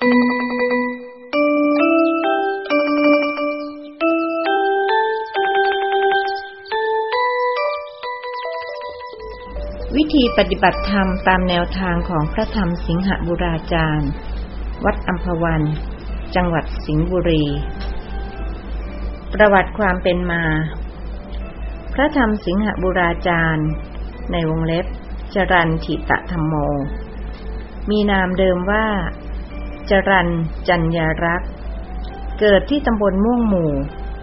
วิธีปฏิบัติธรรมตามแนวทางของพระธรรมสิงหบุราจารย์ วัดอัมพวัน จังหวัดสิงห์บุรี ประวัติความเป็นมา พระธรรมสิงหบุราจารย์ ในวงเล็บจรันทิตะธรรมโม มีนามเดิมว่า จรันจัญญารักษ์ เกิดที่ตำบลม่วงหมู่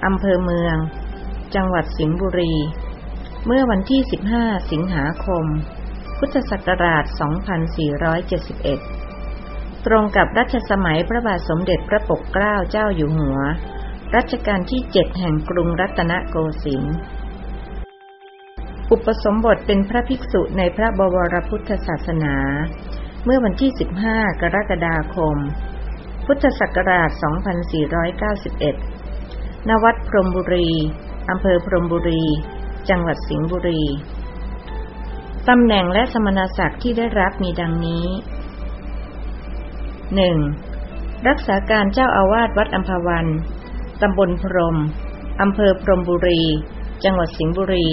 อำเภอเมือง จังหวัดสิงห์บุรี เมื่อวันที่ 15 สิงหาคม พุทธศักราช 2471 ตรงกับรัชสมัยพระบาทสมเด็จพระปกเกล้าเจ้าอยู่หัว รัชกาลที่7แห่งกรุงรัตนโกสินทร์อุปสมบทเป็นพระภิกษุในพระบวรพุทธศาสนา เมื่อวันที่ 15 กรกฎาคม พุทธศักราช 2491 ณ วัดพรหมบุรี อำเภอพรหมบุรี จังหวัดสิงห์บุรี ตำแหน่งและสมณศักดิ์ที่ได้รับมีดังนี้ 1. รักษาการเจ้าอาวาสวัดอัมพวัน ตำบลพรหมอำเภอพรหมบุรี จังหวัดสิงห์บุรี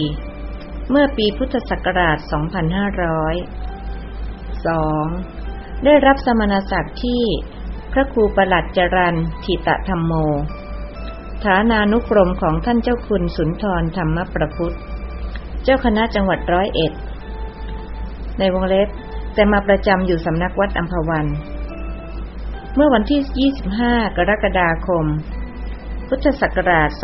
เมื่อปีพุทธศักราช 2500 2. ได้รับสมณศักดิ์ที่พระครูประหลัดจรันทิตธรรมโม ฐานานุกรมของท่านเจ้าคุณสุนทรธรรมประพุทธ เจ้าคณะจังหวัดร้อยเอ็ด ในวงเล็บ แต่มาประจำอยู่สำนักวัดอัมพวัน เมื่อวันที่ 25 กรกฎาคม พุทธศักราช 2501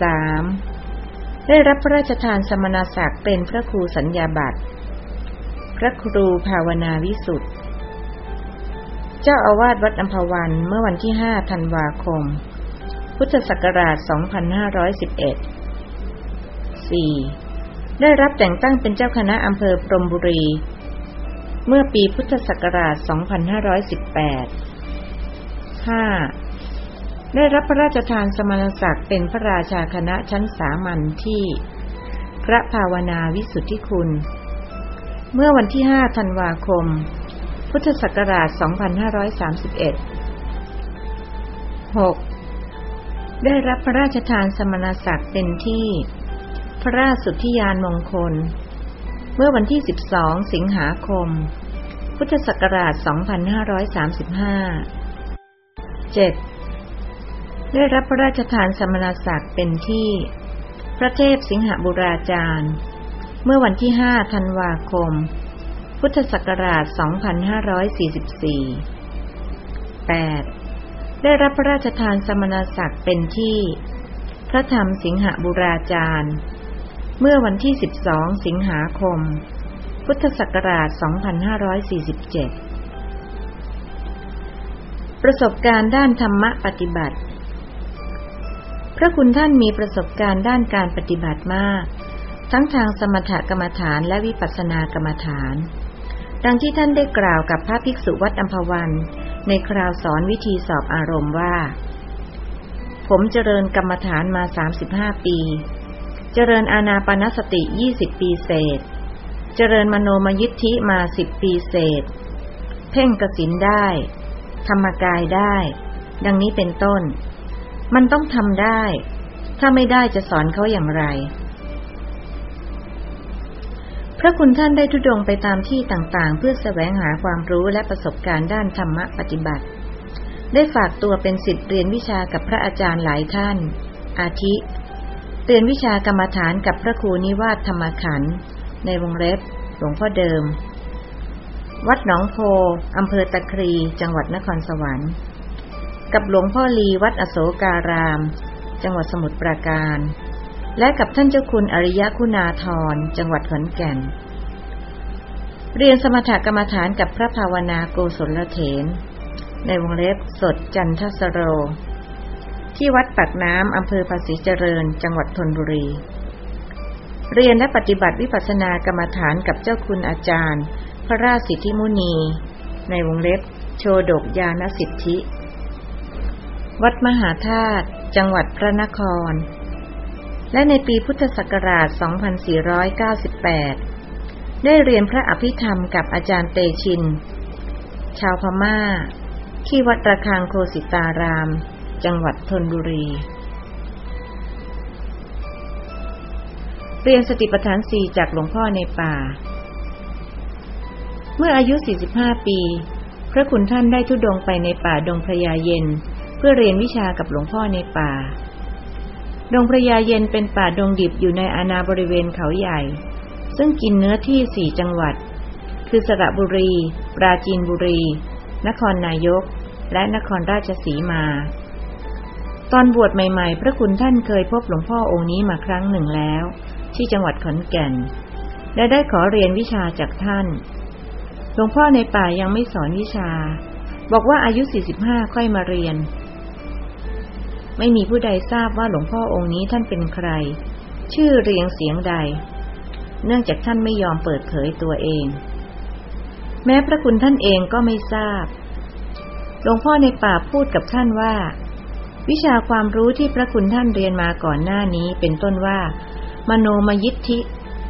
3. ได้รับพระราชทานสมณศักดิ์เป็นพระครูสัญญาบัตร พระครูภาวนาวิสุทธิ์เจ้าอาวาสวัดอัมพวันเมื่อวันที่ 5 ธันวาคม พุทธศักราช 2511 4. ได้รับแต่งตั้งเป็นเจ้าคณะอำเภอพรมบุรี เมื่อปีพุทธศักราช 2518 5. ได้รับพระราชทานสมณศักดิ์เป็นพระราชาคณะชั้นสามัญที่ พระภาวนาวิสุทธิคุณ เมื่อวันที่ 5 ธันวาคม พุทธศักราช 2531 6. ได้รับพระราชทานสมณศักดิ์เป็นที่ พระราชสุทธิยานมงคล เมื่อวันที่ 12 สิงหาคม พุทธศักราช 2535 7. ได้รับพระราชทานสมณศักดิ์เป็นที่ พระเทพสิงหบุราจารย์ เมื่อวันที่ 5 ธันวาคม พุทธศักราช 2544 8. ได้รับพระราชทานสมณศักดิ์เป็นที่ พระธรรมสิงหบุราจารย์ เมื่อวันที่ 12 สิงหาคม พุทธศักราช 2547 ประสบการณ์ด้านธรรมะปฏิบัติ พระคุณท่านมีประสบการณ์ด้านการปฏิบัติมาก ทั้งทางสมถกรรมฐานและวิปัสสนากรรมฐาน ดังที่ท่านได้กล่าวกับพระภิกษุวัดอัมพวัน ในคราวสอนวิธีสอบอารมณ์ว่า ผมเจริญกรรมฐานมา35ปี เจริญอาณาปณสติ20ปีเศษ เจริญมโนมยิทธิมา10ปีเศษ เพ่งกสินได้ ธรรมกายได้ ดังนี้เป็นต้น มันต้องทำได้ ถ้าไม่ได้จะสอนเขาอย่างไร พระคุณท่านได้ทุดงไปตามที่ต่างๆ เพื่อแสวงหาความรู้และประสบการณ์ด้านธรรมะปฏิบัติ ได้ฝากตัวเป็นศิษย์เรียนวิชากับพระอาจารย์หลายท่าน อาทิ เรียนวิชากรรมฐานกับพระครูนิวาสธรรมขันธ์ในวงเล็บหลวงพ่อเดิม วัดหนองโพอำเภอตะครีจังหวัดนครสวรรค์ กับหลวงพ่อลีวัดอโศการาม จังหวัดสมุทรปราการ และกับท่านเจ้าคุณอริยคุณาธรจังหวัดขอนแก่น เรียนสมถกรรมฐานกับพระภาวนาโกศลเถน ในวงเล็บสดจันทสโร ที่วัดปากน้ำอำเภอภาษีเจริญ จังหวัดธนบุรี เรียนและปฏิบัติวิปัสสนากรรมฐานกับเจ้าคุณอาจารย์ พระราชสิทธิมุนี ในวงเล็บ โชดกยานสิทธิ วัดมหาธาตุจังหวัดพระนคร และในปีพุทธศักราช 2498 ได้เรียนพระอภิธรรมกับอาจารย์เตชิน ชาวพมา่า ที่วัดระฆังโคสิตาราม จังหวัดธนบุรี เรียนสติปัฏฐานสี่จากหลวงพ่อในป่า เมื่ออายุ 45 ปี พระคุณท่านได้ทุดงไปในป่าดงพระยาเย็น เพื่อเรียนวิชากับหลวงพ่อในป่า ดงพระยาเย็นเป็นป่าดงดิบอยู่ในอาณาบริเวณเขาใหญ่ ซึ่งกินเนื้อที่สี่จังหวัด คือสระบุรี ปราจีนบุรี นครนายก และนครราชสีมา ตอนบวชใหม่ ๆ พระคุณท่านเคยพบหลวงพ่อองค์นี้มาครั้งหนึ่งแล้ว ที่จังหวัดขอนแก่น และได้ขอเรียนวิชาจากท่าน หลวงพ่อในป่ายังไม่สอนวิชา บอกว่าอายุ 45 ค่อยมาเรียน ไม่มีผู้ใดทราบว่าหลวงพ่อองค์นี้ท่านเป็นใคร ชื่อเรียงเสียงใด เนื่องจากท่านไม่ยอมเปิดเผยตัวเอง แม้พระคุณท่านเองก็ไม่ทราบ หลวงพ่อในป่าพูดกับท่านว่า วิชาความรู้ที่พระคุณท่านเรียนมาก่อนหน้านี้เป็นต้นว่า มโนมยิทธิ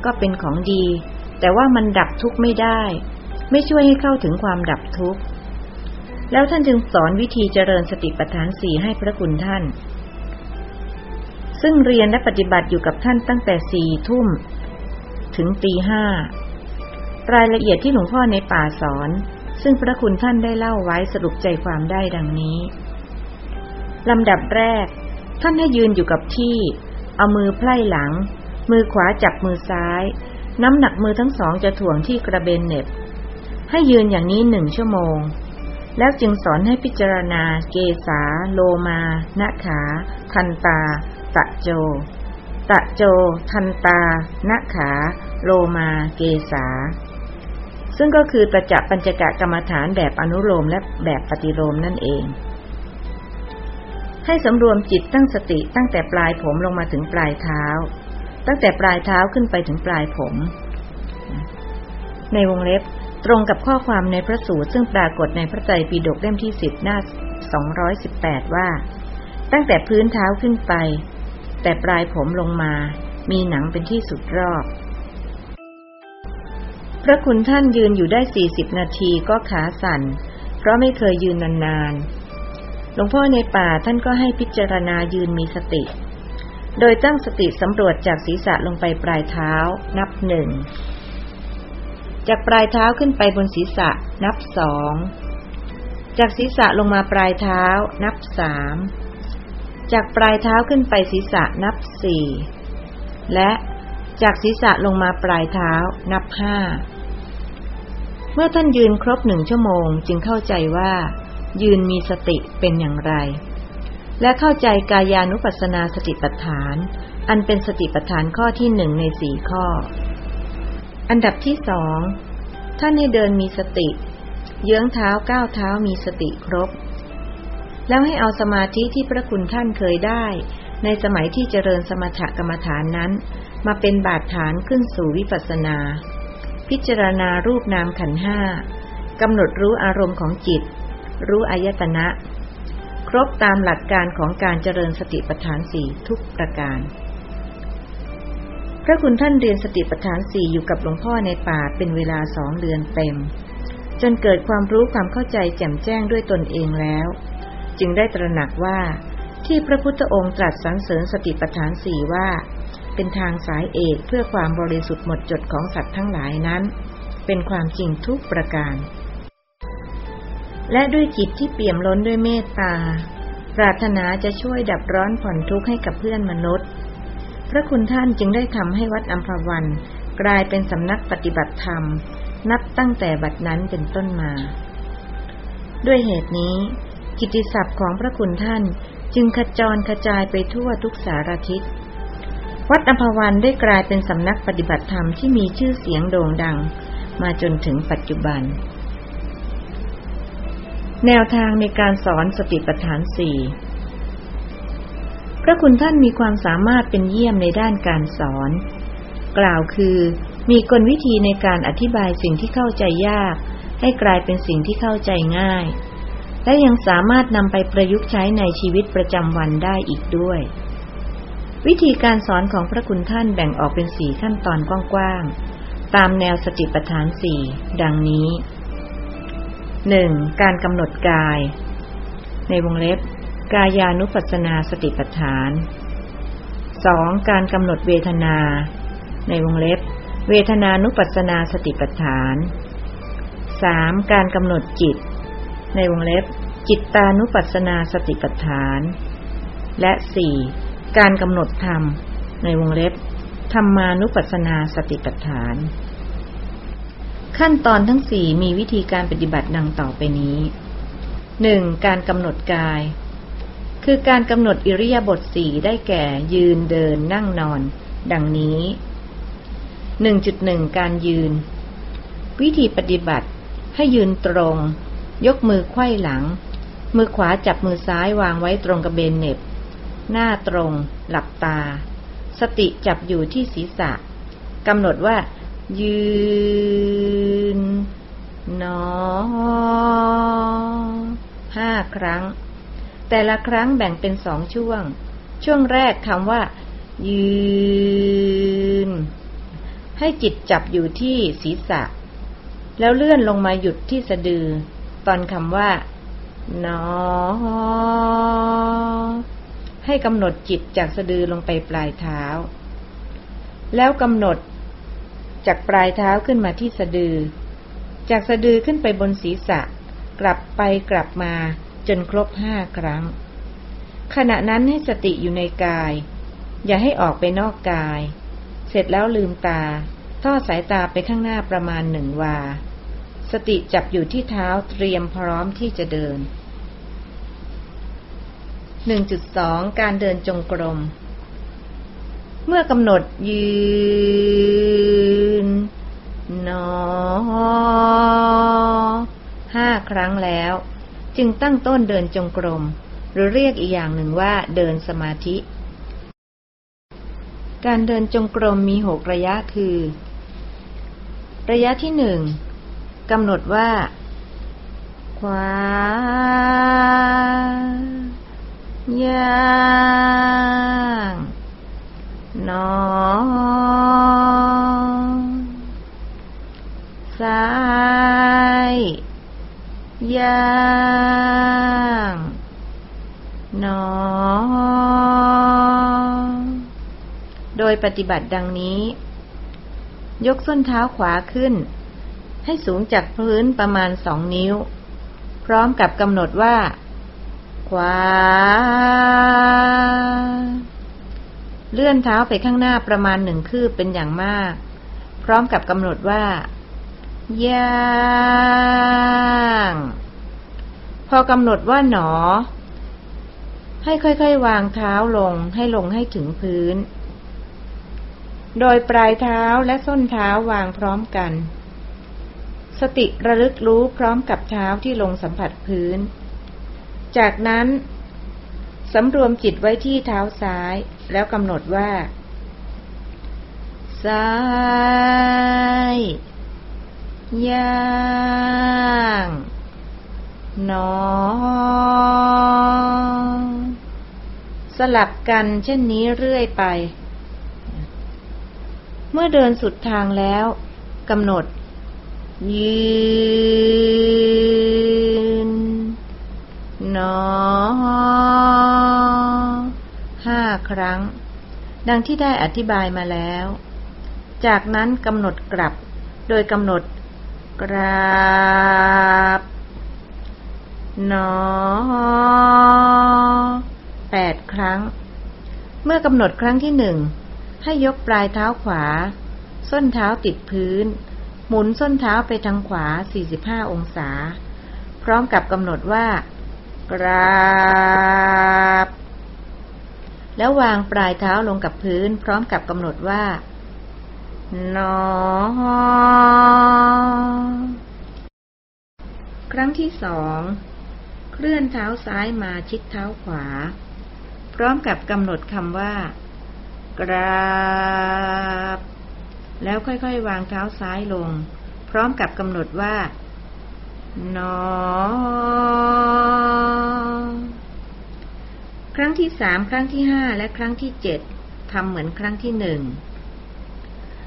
ก็เป็นของดี แต่ว่ามันดับทุกข์ไม่ได้ ไม่ช่วยให้เข้าถึงความดับทุกข์ แล้วท่านจึงสอนวิธีเจริญสติปัฏฐานสี่ให้พระคุณท่าน ซึ่งเรียนและปฏิบัติอยู่กับท่านตั้งแต่สี่ทุ่ม ถึงตีห้ารายละเอียดที่หลวงพ่อในป่าสอน ซึ่งพระคุณท่านได้เล่าไว้สรุปใจความได้ดังนี้ลำดับแรก ท่านให้ยืนอยู่กับที่ เอามือไพล่หลัง มือขวาจับมือซ้าย น้ำหนักมือทั้งสองจะถ่วงที่กระเบนเน็บ ให้ยืนอย่างนี้หนึ่งชั่วโมง แล้วจึงสอนให้พิจารณา เกษา โลมานะขา ทันตา ตะโจ ตะโจ ทันตานะขา โลมา เกษา ซึ่งก็คือประจักปัญจกะกรรมฐานแบบอนุโลมและแบบปฏิโลมนั่นเอง ให้สำรวมจิตตั้งสติตั้งแต่ปลายผมลงมาถึงปลายเท้า ตั้งแต่ปลายเท้าขึ้นไปถึงปลายผม ในวงเล็บ ตรงกับข้อความในพระสูตรซึ่งปรากฏในพระไตรปิฎกเล่มที่สิบหน้าสองร้อยสิบแปดว่า ตั้งแต่พื้นเท้าขึ้นไป แต่ปลายผมลงมา มีหนังเป็นที่สุดรอบ พระคุณท่านยืนอยู่ได้สี่สิบนาทีก็ขาสั่น เพราะไม่เคยยืนนานๆ หลวงพ่อในป่าท่านก็ให้พิจารณายืนมีสติ โดยตั้งสติสำรวจจากศีรษะลงไปปลายเท้า นับหนึ่ง จากปลายเท้าขึ้นไปบนศีรษะนับสอง จากศีรษะลงมาปลายเท้านับสามจากปลายเท้าขึ้นไปศีรษะนับสี่ และจากศีรษะลงมาปลายเท้านับห้า เมื่อท่านยืนครบหนึ่งชั่วโมงจึงเข้าใจว่า ยืนมีสติเป็นอย่างไร และเข้าใจกายานุปัสสนาสติปัฏฐาน อันเป็นสติปัฏฐานข้อที่หนึ่งในสี่ข้อ อันดับที่สองท่านให้เดินมีสติ เยื้องเท้าก้าวเท้ามีสติครบ แล้วให้เอาสมาธิที่พระคุณท่านเคยได้ ในสมัยที่เจริญสมถกรรมฐานนั้น มาเป็นบาดฐานขึ้นสู่วิปัสสนา พิจารณารูปนามขันห้ากำหนดรู้อารมณ์ของจิต รู้อายตนะ ครบตามหลักการของการเจริญสติปัฏฐานสี่ทุกประการ พระคุณท่านเรียนสติปัฏฐานสี่อยู่กับหลวงพ่อในป่าเป็นเวลาสองเดือนเต็ม จนเกิดความรู้ความเข้าใจแจ่มแจ้งด้วยตนเองแล้ว จึงได้ตระหนักว่าที่พระพุทธองค์ตรัสสรรเสริญสติปัฏฐานสี่ว่า เป็นทางสายเอกเพื่อความบริสุทธิ์หมดจดของสัตว์ทั้งหลายนั้น เป็นความจริงทุกประการ และด้วยจิตที่เปี่ยมล้นด้วยเมตตา ปรารถนาจะช่วยดับร้อนผ่อนทุกข์ให้กับเพื่อนมนุษย์ พระคุณท่านจึงได้ทำให้วัดอัมพวัน กลายเป็นสำนักปฏิบัติธรรม นับตั้งแต่บัดนั้นเป็นต้นมา ด้วยเหตุนี้ กิติศัพท์ของพระคุณท่านจึงขจรกระจายไปทั่วทุกสารทิศ วัดอัมพวันได้กลายเป็นสำนักปฏิบัติธรรมที่มีชื่อเสียงโด่งดัง มาจนถึงปัจจุบัน แนวทางในการสอนสติปัฏฐานสี่ ระคุณท่านมีความสามารถเป็นเยี่ยมในด้านการสอน กล่าวคือ มีกลวิธีในการอธิบายสิ่งที่เข้าใจยาก ให้กลายเป็นสิ่งที่เข้าใจง่าย และยังสามารถนำไปประยุกต์ใช้ในชีวิตประจำวันได้อีกด้วย วิธีการสอนของพระคุณท่านแบ่งออกเป็นสี่ขั้นตอนกว้างๆ ตามแนวสติปัฏฐานสี่ดังนี้หนึ่งการกำหนดกาย ในวงเล็บ กายานุปัสสนาสติปัฏฐานสองการกำหนดเวทนา ในวงเล็บ เวทนานุปัสสนาสติปัฏฐานสามการกำหนดจิต ในวงเล็บ จิตตานุปัสสนาสติปัฏฐาน และสี่การกำหนดธรรม ในวงเล็บ ธรรมานุปัสสนาสติปัฏฐาน ขั้นตอนทั้งสี่มีวิธีการปฏิบัติดังต่อไปนี้หนึ่งการกำหนดกาย คือการกำหนดอิริยาบถสี่ได้แก่ยืนเดินนั่งนอน ดังนี้หนึ่งจุดหนึ่งการยืน วิธีปฏิบัติ ให้ยืนตรง ยกมือไขว้หลัง มือขวาจับมือซ้ายวางไว้ตรงกระเบนเน็บ หน้าตรง หลับตา สติจับอยู่ที่ศีรษะกำหนดว่า ยืน นอห้าครั้ง แต่ละครั้งแบ่งเป็นสองช่วง ช่วงแรกคำว่า ยืน ให้จิตจับอยู่ที่ศีรษะ แล้วเลื่อนลงมาหยุดที่สะดือ ตอนคำว่า นอ ให้กำหนดจิตจากสะดือลงไปปลายเท้า แล้วกำหนดจากปลายเท้าขึ้นมาที่สะดือ จากสะดือขึ้นไปบนศีรษะ กลับไปกลับมา จนครบห้าครั้ง ขณะนั้นให้สติอยู่ในกาย อย่าให้ออกไปนอกกาย เสร็จแล้วลืมตา ทอดสายตาไปข้างหน้าประมาณหนึ่งวา สติจับอยู่ที่เท้าเตรียมพร้อมที่จะเดิน 1.2 การเดินจงกรม เมื่อกำหนดยืนนอห้าครั้งแล้ว จึงตั้งต้นเดินจงกรม หรือเรียกอีกอย่างหนึ่งว่าเดินสมาธิ การเดินจงกรมมีหกระยะคือ ระยะที่หนึ่งกำหนดว่า ขวาย่างนอซ้าย ย่างนอ โดยปฏิบัติดังนี้ ยกส้นเท้าขวาขึ้น ให้สูงจากพื้นประมาณสองนิ้ว พร้อมกับกำหนดว่า ขวา เลื่อนเท้าไปข้างหน้าประมาณหนึ่งคืบเป็นอย่างมาก พร้อมกับกำหนดว่า ย่าง พอกำหนดว่าหนอ ให้ค่อยๆ วางเท้าลงให้ลงให้ถึงพื้น โดยปลายเท้าและส้นเท้าวางพร้อมกัน สติระลึกรู้พร้อมกับเท้าที่ลงสัมผัสพื้น จากนั้นสำรวมจิตไว้ที่เท้าซ้ายแล้วกำหนดว่า ซ้าย ย่างนอ สลับกันเช่นนี้เรื่อยไป เมื่อเดินสุดทางแล้วกำหนด ยืนนอห้าครั้ง ดังที่ได้อธิบายมาแล้ว จากนั้นกำหนดกลับ โดยกำหนด กราบนอแปดครั้ง เมื่อกำหนดครั้งที่หนึ่ง ให้ยกปลายเท้าขวา ส้นเท้าติดพื้น หมุนส้นเท้าไปทางขวา 45 องศา พร้อมกับกำหนดว่า กราบ แล้ววางปลายเท้าลงกับพื้น พร้อมกับกำหนดว่า นอ ครั้งที่สอง เคลื่อนเท้าซ้ายมาชิดเท้าขวา พร้อมกับกำหนดคำว่า กราบ แล้วค่อยๆ วางเท้าซ้ายลง พร้อมกับกำหนดว่านอ ครั้งที่สาม ครั้งที่ห้า และครั้งที่เจ็ดทำเหมือนครั้งที่หนึ่ง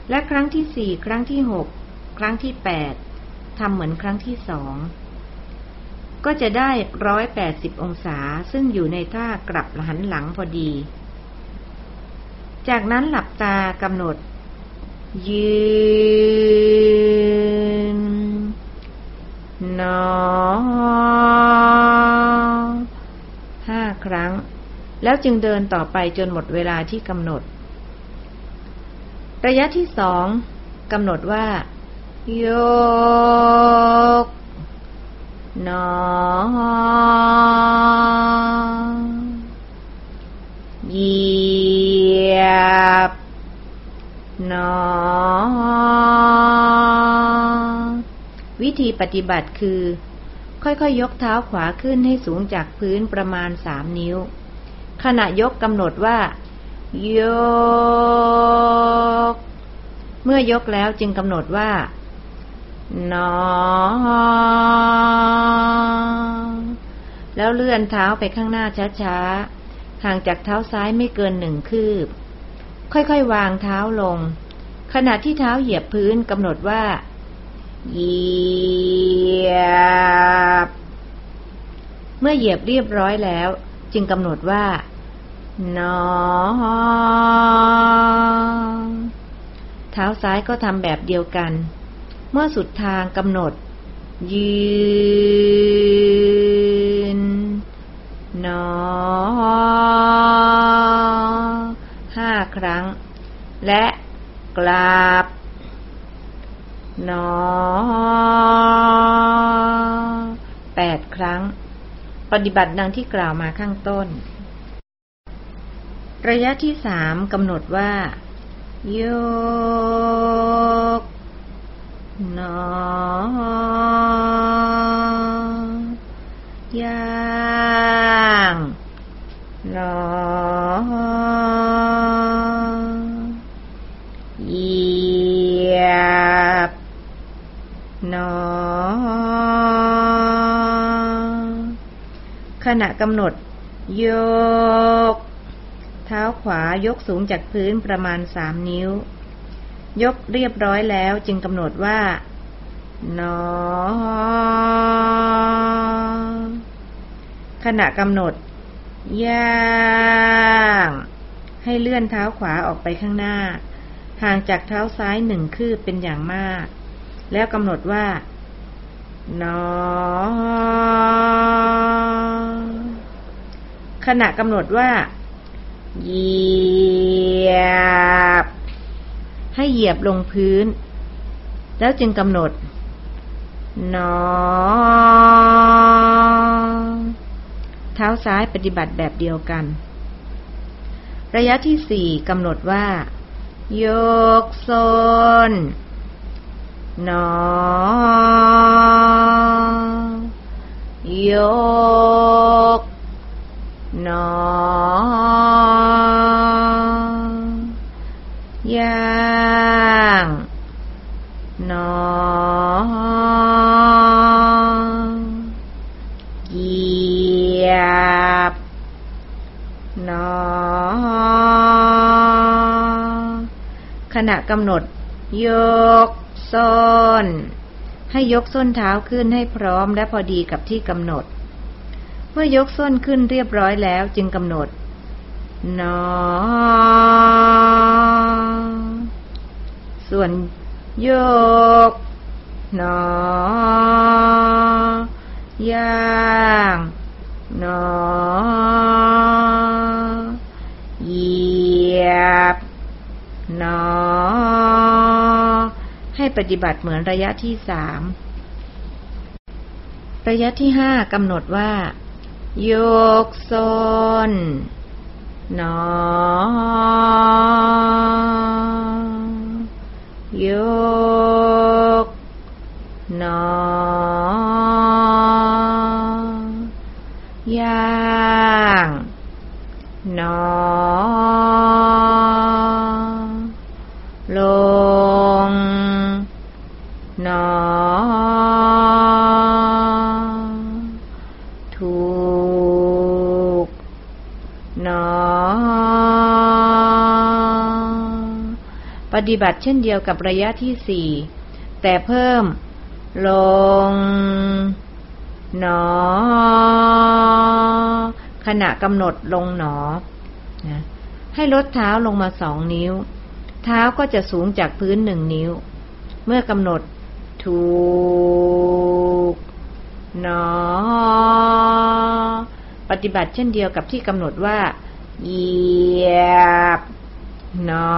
และครั้งที่สี่ครั้งที่หกครั้งที่แปดทำเหมือนครั้งที่สองก็จะได้ร้อยแปดสิบองศาซึ่งอยู่ในท่ากลับหันหลังพอดี จากนั้นหลับตากำหนด ยืน นอห้าครั้ง แล้วจึงเดินต่อไปจนหมดเวลาที่กำหนด ระยะที่สองกำหนดว่า โยกนอ เหยียบนอ วิธีปฏิบัติคือ ค่อยๆยยกเท้าขวาขึ้นให้สูงจากพื้นประมาณสามนิ้ว ขณะยกกำหนดว่า ยก เมื่อยกแล้วจึงกำหนดว่านอ แล้วเลื่อนเท้าไปข้างหน้าช้าๆ ห่างจากเท้าซ้ายไม่เกินหนึ่งคืบ ค่อยๆ วางเท้าลง ขณะที่เท้าเหยียบพื้นกำหนดว่าเหยียบ เมื่อเหยียบเรียบร้อยแล้ว จึงกำหนดว่า นอ เท้าซ้ายก็ทำแบบเดียวกัน เมื่อสุดทางกำหนด ยืนนอ ห้าครั้ง และกราบนอแปดครั้ง ปฏิบัติดังที่กล่าวมาข้างต้น ระยะที่สามกำหนดว่า โยกนอย่างนอเหยียบนอขณะกำหนดยก เท้าขวายกสูงจากพื้นประมาณสามนิ้ว ยกเรียบร้อยแล้วจึงกำหนดว่า นอ ขณะกำหนด ย่าง ให้เลื่อนเท้าขวาออกไปข้างหน้า ห่างจากเท้าซ้ายหนึ่งคืบเป็นอย่างมาก แล้วกำหนดว่า นอ ขณะกำหนดว่า เหยียบ ให้เหยียบลงพื้น แล้วจึงกำหนดนอ เท้าซ้ายปฏิบัติแบบเดียวกัน ระยะที่สี่กำหนดว่า โยกโซนนอ โยก นอย่างนอเหยียบนอขณะกำหนด ยกส้น ให้ยกส้นเท้าขึ้นให้พร้อมและพอดีกับที่กำหนด เมื่อยกส้นขึ้นเรียบร้อยแล้วจึงกำหนดนอ ส่วนโยกนอย่างนเหยียบนอ ให้ปฏิบัติเหมือนระยะที่สาม ระยะที่ห้ากำหนดว่า ยกโซนนอยกนอย่างนอ ฏิบัติเช่นเดียวกับระยะที่สี่แต่เพิ่ม ลง หนอ ขณะกำหนดลงหนอนะให้ลดเท้าลงมาสองนิ้ว เท้าก็จะสูงจากพื้นหนึ่งนิ้ว เมื่อกำหนด ถูก หนอ ปฏิบัติเช่นเดียวกับที่กำหนดว่า เหยียบ หนอ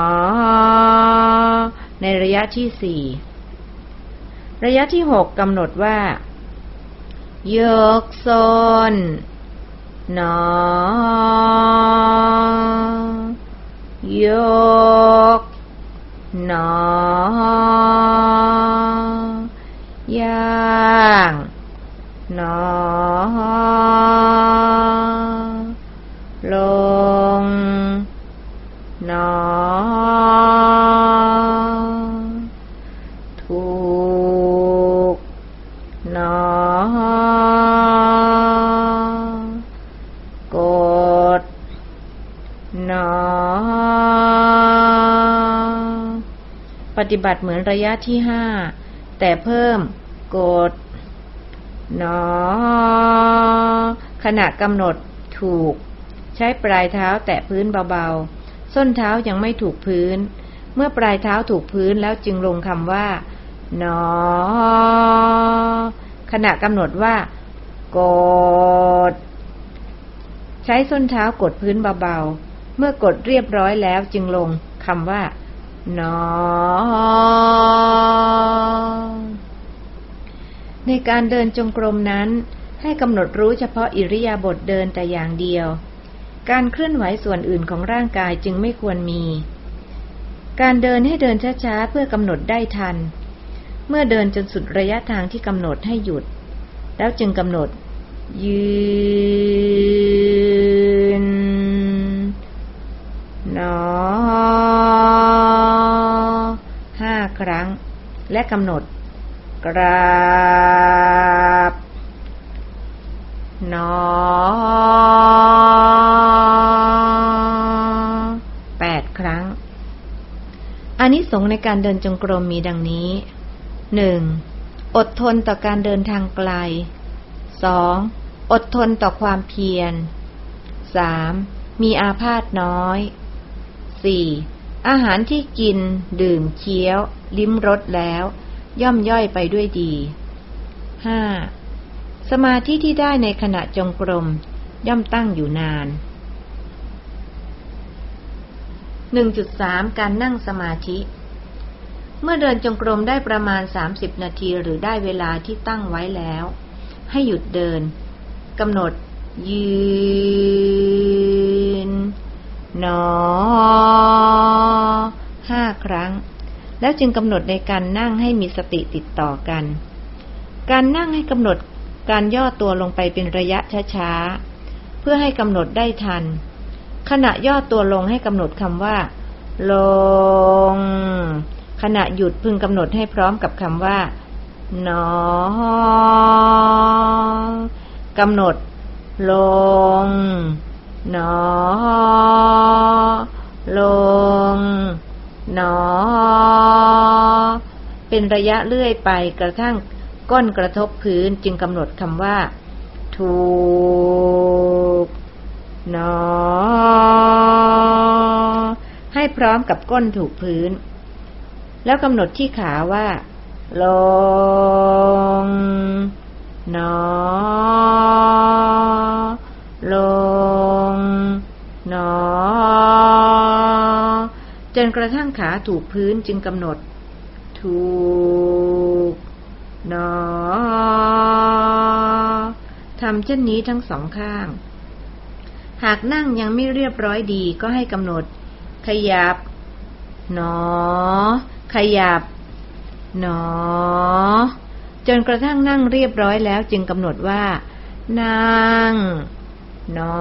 ในระยะที่สี่ระยะที่หกกำหนดว่า โยกโซนหนอยกหนอย่าง หนอ ฏิบัติเหมือนระยะที่ห้าแต่เพิ่มกดหนอ ขณะกำหนดถูก ใช้ปลายเท้าแตะพื้นเบาๆ ส้นเท้ายังไม่ถูกพื้น เมื่อปลายเท้าถูกพื้นแล้วจึงลงคำว่าหนอ ขณะกำหนดว่ากด ใช้ส้นเท้ากดพื้นเบาๆ เมื่อกดเรียบร้อยแล้วจึงลงคำว่า หนอ ในการเดินจงกรมนั้น ให้กำหนดรู้เฉพาะอิริยาบถเดินแต่อย่างเดียว การเคลื่อนไหวส่วนอื่นของร่างกายจึงไม่ควรมี การเดินให้เดินช้าๆเพื่อกำหนดได้ทัน เมื่อเดินจนสุดระยะทางที่กำหนดให้หยุด แล้วจึงกำหนด ยืน หนอ ครั้ง และกำหนด กราบนอแปดครั้งอานิสงส์ในการเดินจงกรมมีดังนี้หนึ่งอดทนต่อการเดินทางไกลสองอดทนต่อความเพียรสามมีอาพาธน้อยสี่ อาหารที่กิน ดื่มเคี้ยว ลิ้มรสแล้ว ย่อมย่อยไปด้วยดีห้าสมาธิที่ได้ในขณะจงกรม ย่อมตั้งอยู่นานหนึ่งจุดสามการนั่งสมาธิ เมื่อเดินจงกรมได้ประมาณสามสิบนาทีหรือได้เวลาที่ตั้งไว้แล้ว ให้หยุดเดินกำหนด ยืน นอห้า ครั้ง แล้วจึงกำหนดในการนั่งให้มีสติติดต่อกัน การนั่งให้กำหนดการย่อตัวลงไปเป็นระยะช้าๆ เพื่อให้กำหนดได้ทัน ขณะย่อตัวลงให้กำหนดคำว่า ลง ขณะหยุดพึงกำหนดให้พร้อมกับคำว่าหนอกำหนด ลง หนอ ลง หนอ เป็นระยะเลื่อยไปกระทั่งก้นกระทบพื้นจึงกำหนดคำว่า ถูกหนอ ให้พร้อมกับก้นถูกพื้น แล้วกำหนดที่ขาว่า ลงหนอ ลงหนอ จนกระทั่งขาถูกพื้นจึงกำหนด ถูกหนอทำเช่นนี้ทั้งสองข้าง หากนั่งยังไม่เรียบร้อยดีก็ให้กำหนด ขยับหนอ ขยับหนอ จนกระทั่งนั่งเรียบร้อยแล้วจึงกำหนดว่า นั่งหนอ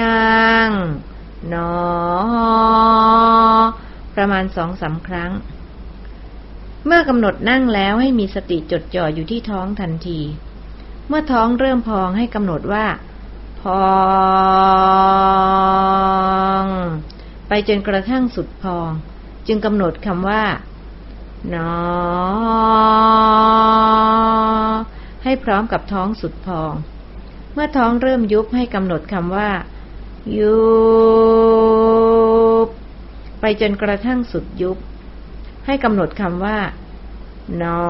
นั่ง นอ ประมาณสองสาครั้ง เมื่อกำหนดนั่งแล้วให้มีสติจดจ่ออยู่ที่ท้องทันที เมื่อท้องเริ่มพองให้กำหนดว่า พอง ไปจนกระทั่งสุดพอง จึงกำหนดคำว่านอ ให้พร้อมกับท้องสุดพอง เมื่อท้องเริ่มยุบให้กำหนดคำว่า ยุบ ไปจนกระทั่งสุดยุบ ให้กำหนดคำว่า นอ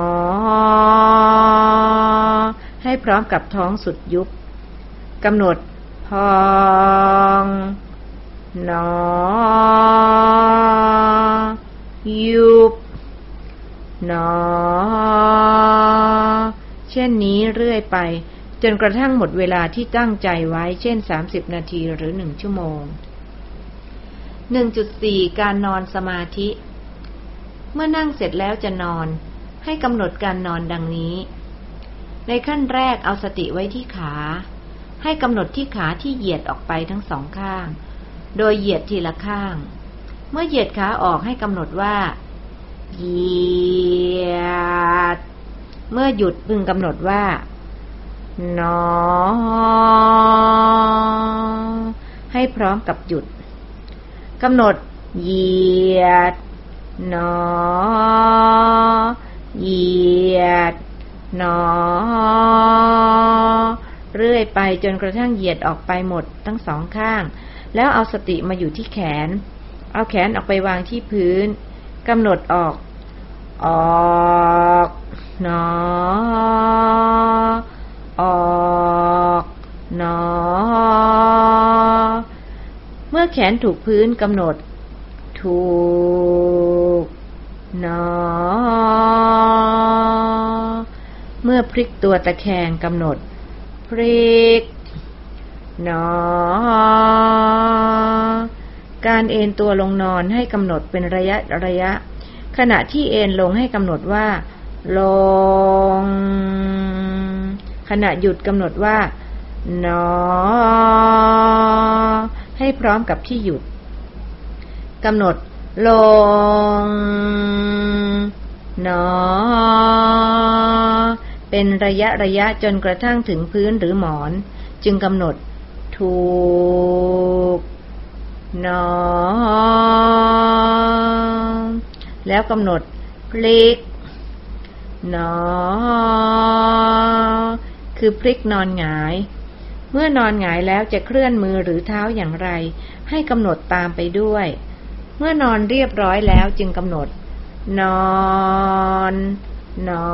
ให้พร้อมกับท้องสุดยุบกำหนด พองนอ ยุบนอ เช่นนี้เรื่อยไป จนกระทั่งหมดเวลาที่ตั้งใจไว้ เช่นสามสิบนาทีหรือหนึ่งชั่วโมงหนึ่งจุดสี่การนอนสมาธิ เมื่อนั่งเสร็จแล้วจะนอน ให้กำหนดการนอนดังนี้ ในขั้นแรกเอาสติไว้ที่ขา ให้กำหนดที่ขาที่เหยียดออกไปทั้งสองข้าง โดยเหยียดทีละข้าง เมื่อเหยียดขาออกให้กำหนดว่า เหยียด เมื่อหยุดพึงกำหนดว่า นอ ให้พร้อมกับหยุดกำหนดเหยียดนอ เหยียดนอ เรื่อยไปจนกระทั่งเหยียดออกไปหมดทั้งสองข้าง แล้วเอาสติมาอยู่ที่แขน เอาแขนออกไปวางที่พื้นกำหนดออก ออกนอ ออกนอ เมื่อแขนถูกพื้นกำหนด ถูกนอ เมื่อพลิกตัวตะแคงกำหนด พลิกนอ การเอนตัวลงนอนให้กำหนดเป็นระยะระยะ ขณะที่เอนลงให้กำหนดว่า ลง ขณะหยุดกำหนดว่า นอ ให้พร้อมกับที่หยุดกำหนด ลง นอ เป็นระยะระยะจนกระทั่งถึงพื้นหรือหมอน จึงกำหนด ถูก นอ แล้วกำหนดพลิก นอ คือพลิกนอนหงาย เมื่อนอนหงายแล้วจะเคลื่อนมือหรือเท้าอย่างไร ให้กำหนดตามไปด้วย เมื่อนอนเรียบร้อยแล้วจึงกำหนด นอนนอ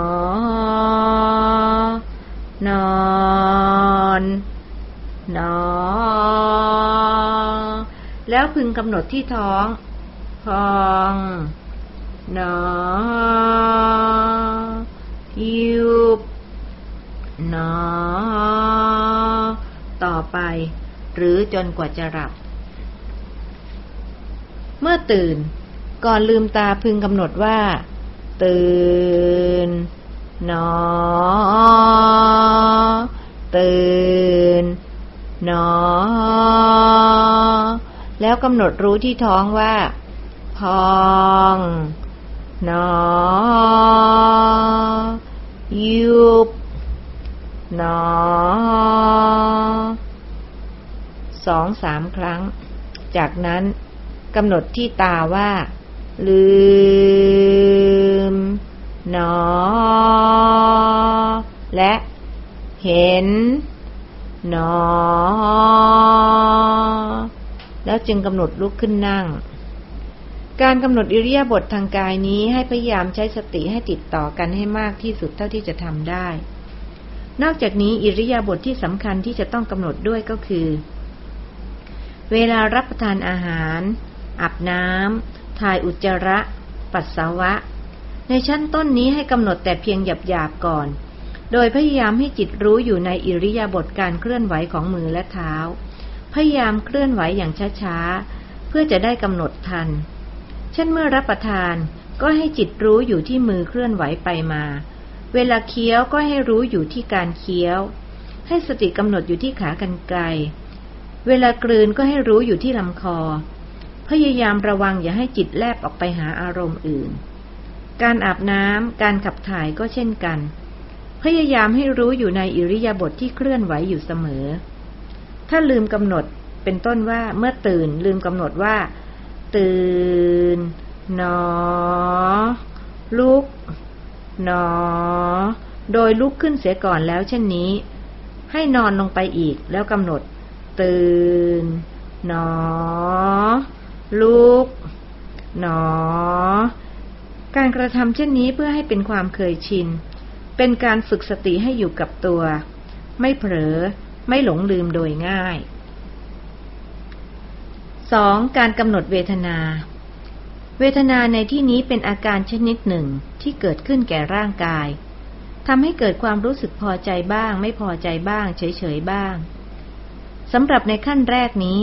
นนอนนอนแล้วพึงกำหนดที่ท้องพองนอยุบ นอ ต่อไป หรือจนกว่าจะหลับ เมื่อตื่น ก่อนลืมตาพึงกำหนดว่า ตื่น นอ ตื่น นอ แล้วกำหนดรู้ที่ท้องว่า พอง นอยุบ นอสองสามครั้ง จากนั้นกำหนดที่ตาว่า ลืมนอ และเห็นนอ แล้วจึงกำหนดลุกขึ้นนั่ง การกำหนดอิริยาบถทางกายนี้ให้พยายามใช้สติให้ติดต่อกันให้มากที่สุดเท่าที่จะทำได้ นอกจากนี้อิริยาบถทที่สำคัญที่จะต้องกำหนดด้วยก็คือ เวลารับประทานอาหาร อาบน้ำถ่ายอุจจาระ ปัสสาวะ ในชั้นต้นนี้ให้กำหนดแต่เพียงหยาบๆก่อน โดยพยายามให้จิตรู้อยู่ในอิริยาบถการเคลื่อนไหวของมือและเท้า พยายามเคลื่อนไหวอย่างช้าๆ เพื่อจะได้กำหนดทัน เช่นเมื่อรับประทานก็ให้จิตรู้อยู่ที่มือเคลื่อนไหวไปมา เวลาเคี้ยวก็ให้รู้อยู่ที่การเคี้ยว ให้สติกำหนดอยู่ที่ขากรรไกรเวลากลืนก็ให้รู้อยู่ที่ลำคอ พยายามระวังอย่าให้จิตแลบออกไปหาอารมณ์อื่น การอาบน้ำการขับถ่ายก็เช่นกัน พยายามให้รู้อยู่ในอิริยาบถทที่เคลื่อนไหวอยู่เสมอ ถ้าลืมกำหนดเป็นต้นว่าเมื่อตื่นลืมกำหนดว่า ตื่นนอ ลุก นอ โดยลุกขึ้นเสียก่อนแล้วเช่นนี้ ให้นอนลงไปอีกแล้วกำหนด ตื่น หนอ ลุก หนอ การกระทำเช่นนี้เพื่อให้เป็นความเคยชิน เป็นการฝึกสติให้อยู่กับตัว ไม่เผลอ ไม่หลงลืมโดยง่าย 2. การกำหนดเวทนา เวทนาในที่นี้เป็นอาการชนิดหนึ่งที่เกิดขึ้นแก่ร่างกายทำให้เกิดความรู้สึกพอใจบ้าง ไม่พอใจบ้าง เฉยๆบ้างสำหรับในขั้นแรกนี้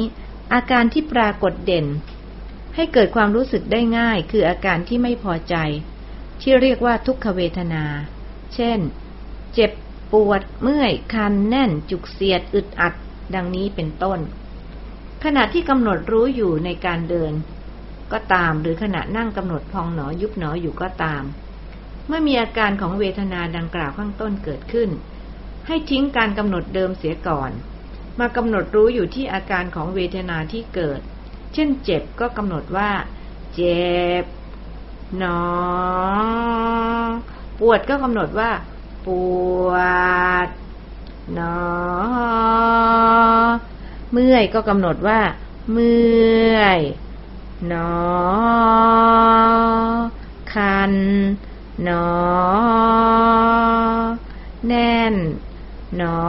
อาการที่ปรากฏเด่น ให้เกิดความรู้สึกได้ง่ายคืออาการที่ไม่พอใจ ที่เรียกว่าทุกขเวทนา เช่น เจ็บปวดเมื่อยคันแน่นจุกเสียดอึดอัด ดังนี้เป็นต้น ขณะที่กำหนดรู้อยู่ในการเดิน ก็ตาม หรือขณะนั่งกำหนดพองหนอยุบหนออยู่ก็ตาม เมื่อมีอาการของเวทนาดังกล่าวข้างต้นเกิดขึ้น ให้ทิ้งการกำหนดเดิมเสียก่อน มากำหนดรู้อยู่ที่อาการของเวทนาที่เกิด เช่นเจ็บก็กำหนดว่า เจ็บหนอ ปวดก็กำหนดว่า ปวดหนอ เมื่อยก็กำหนดว่า เมื่อย หนอ คัน หนอ แน่น หนอ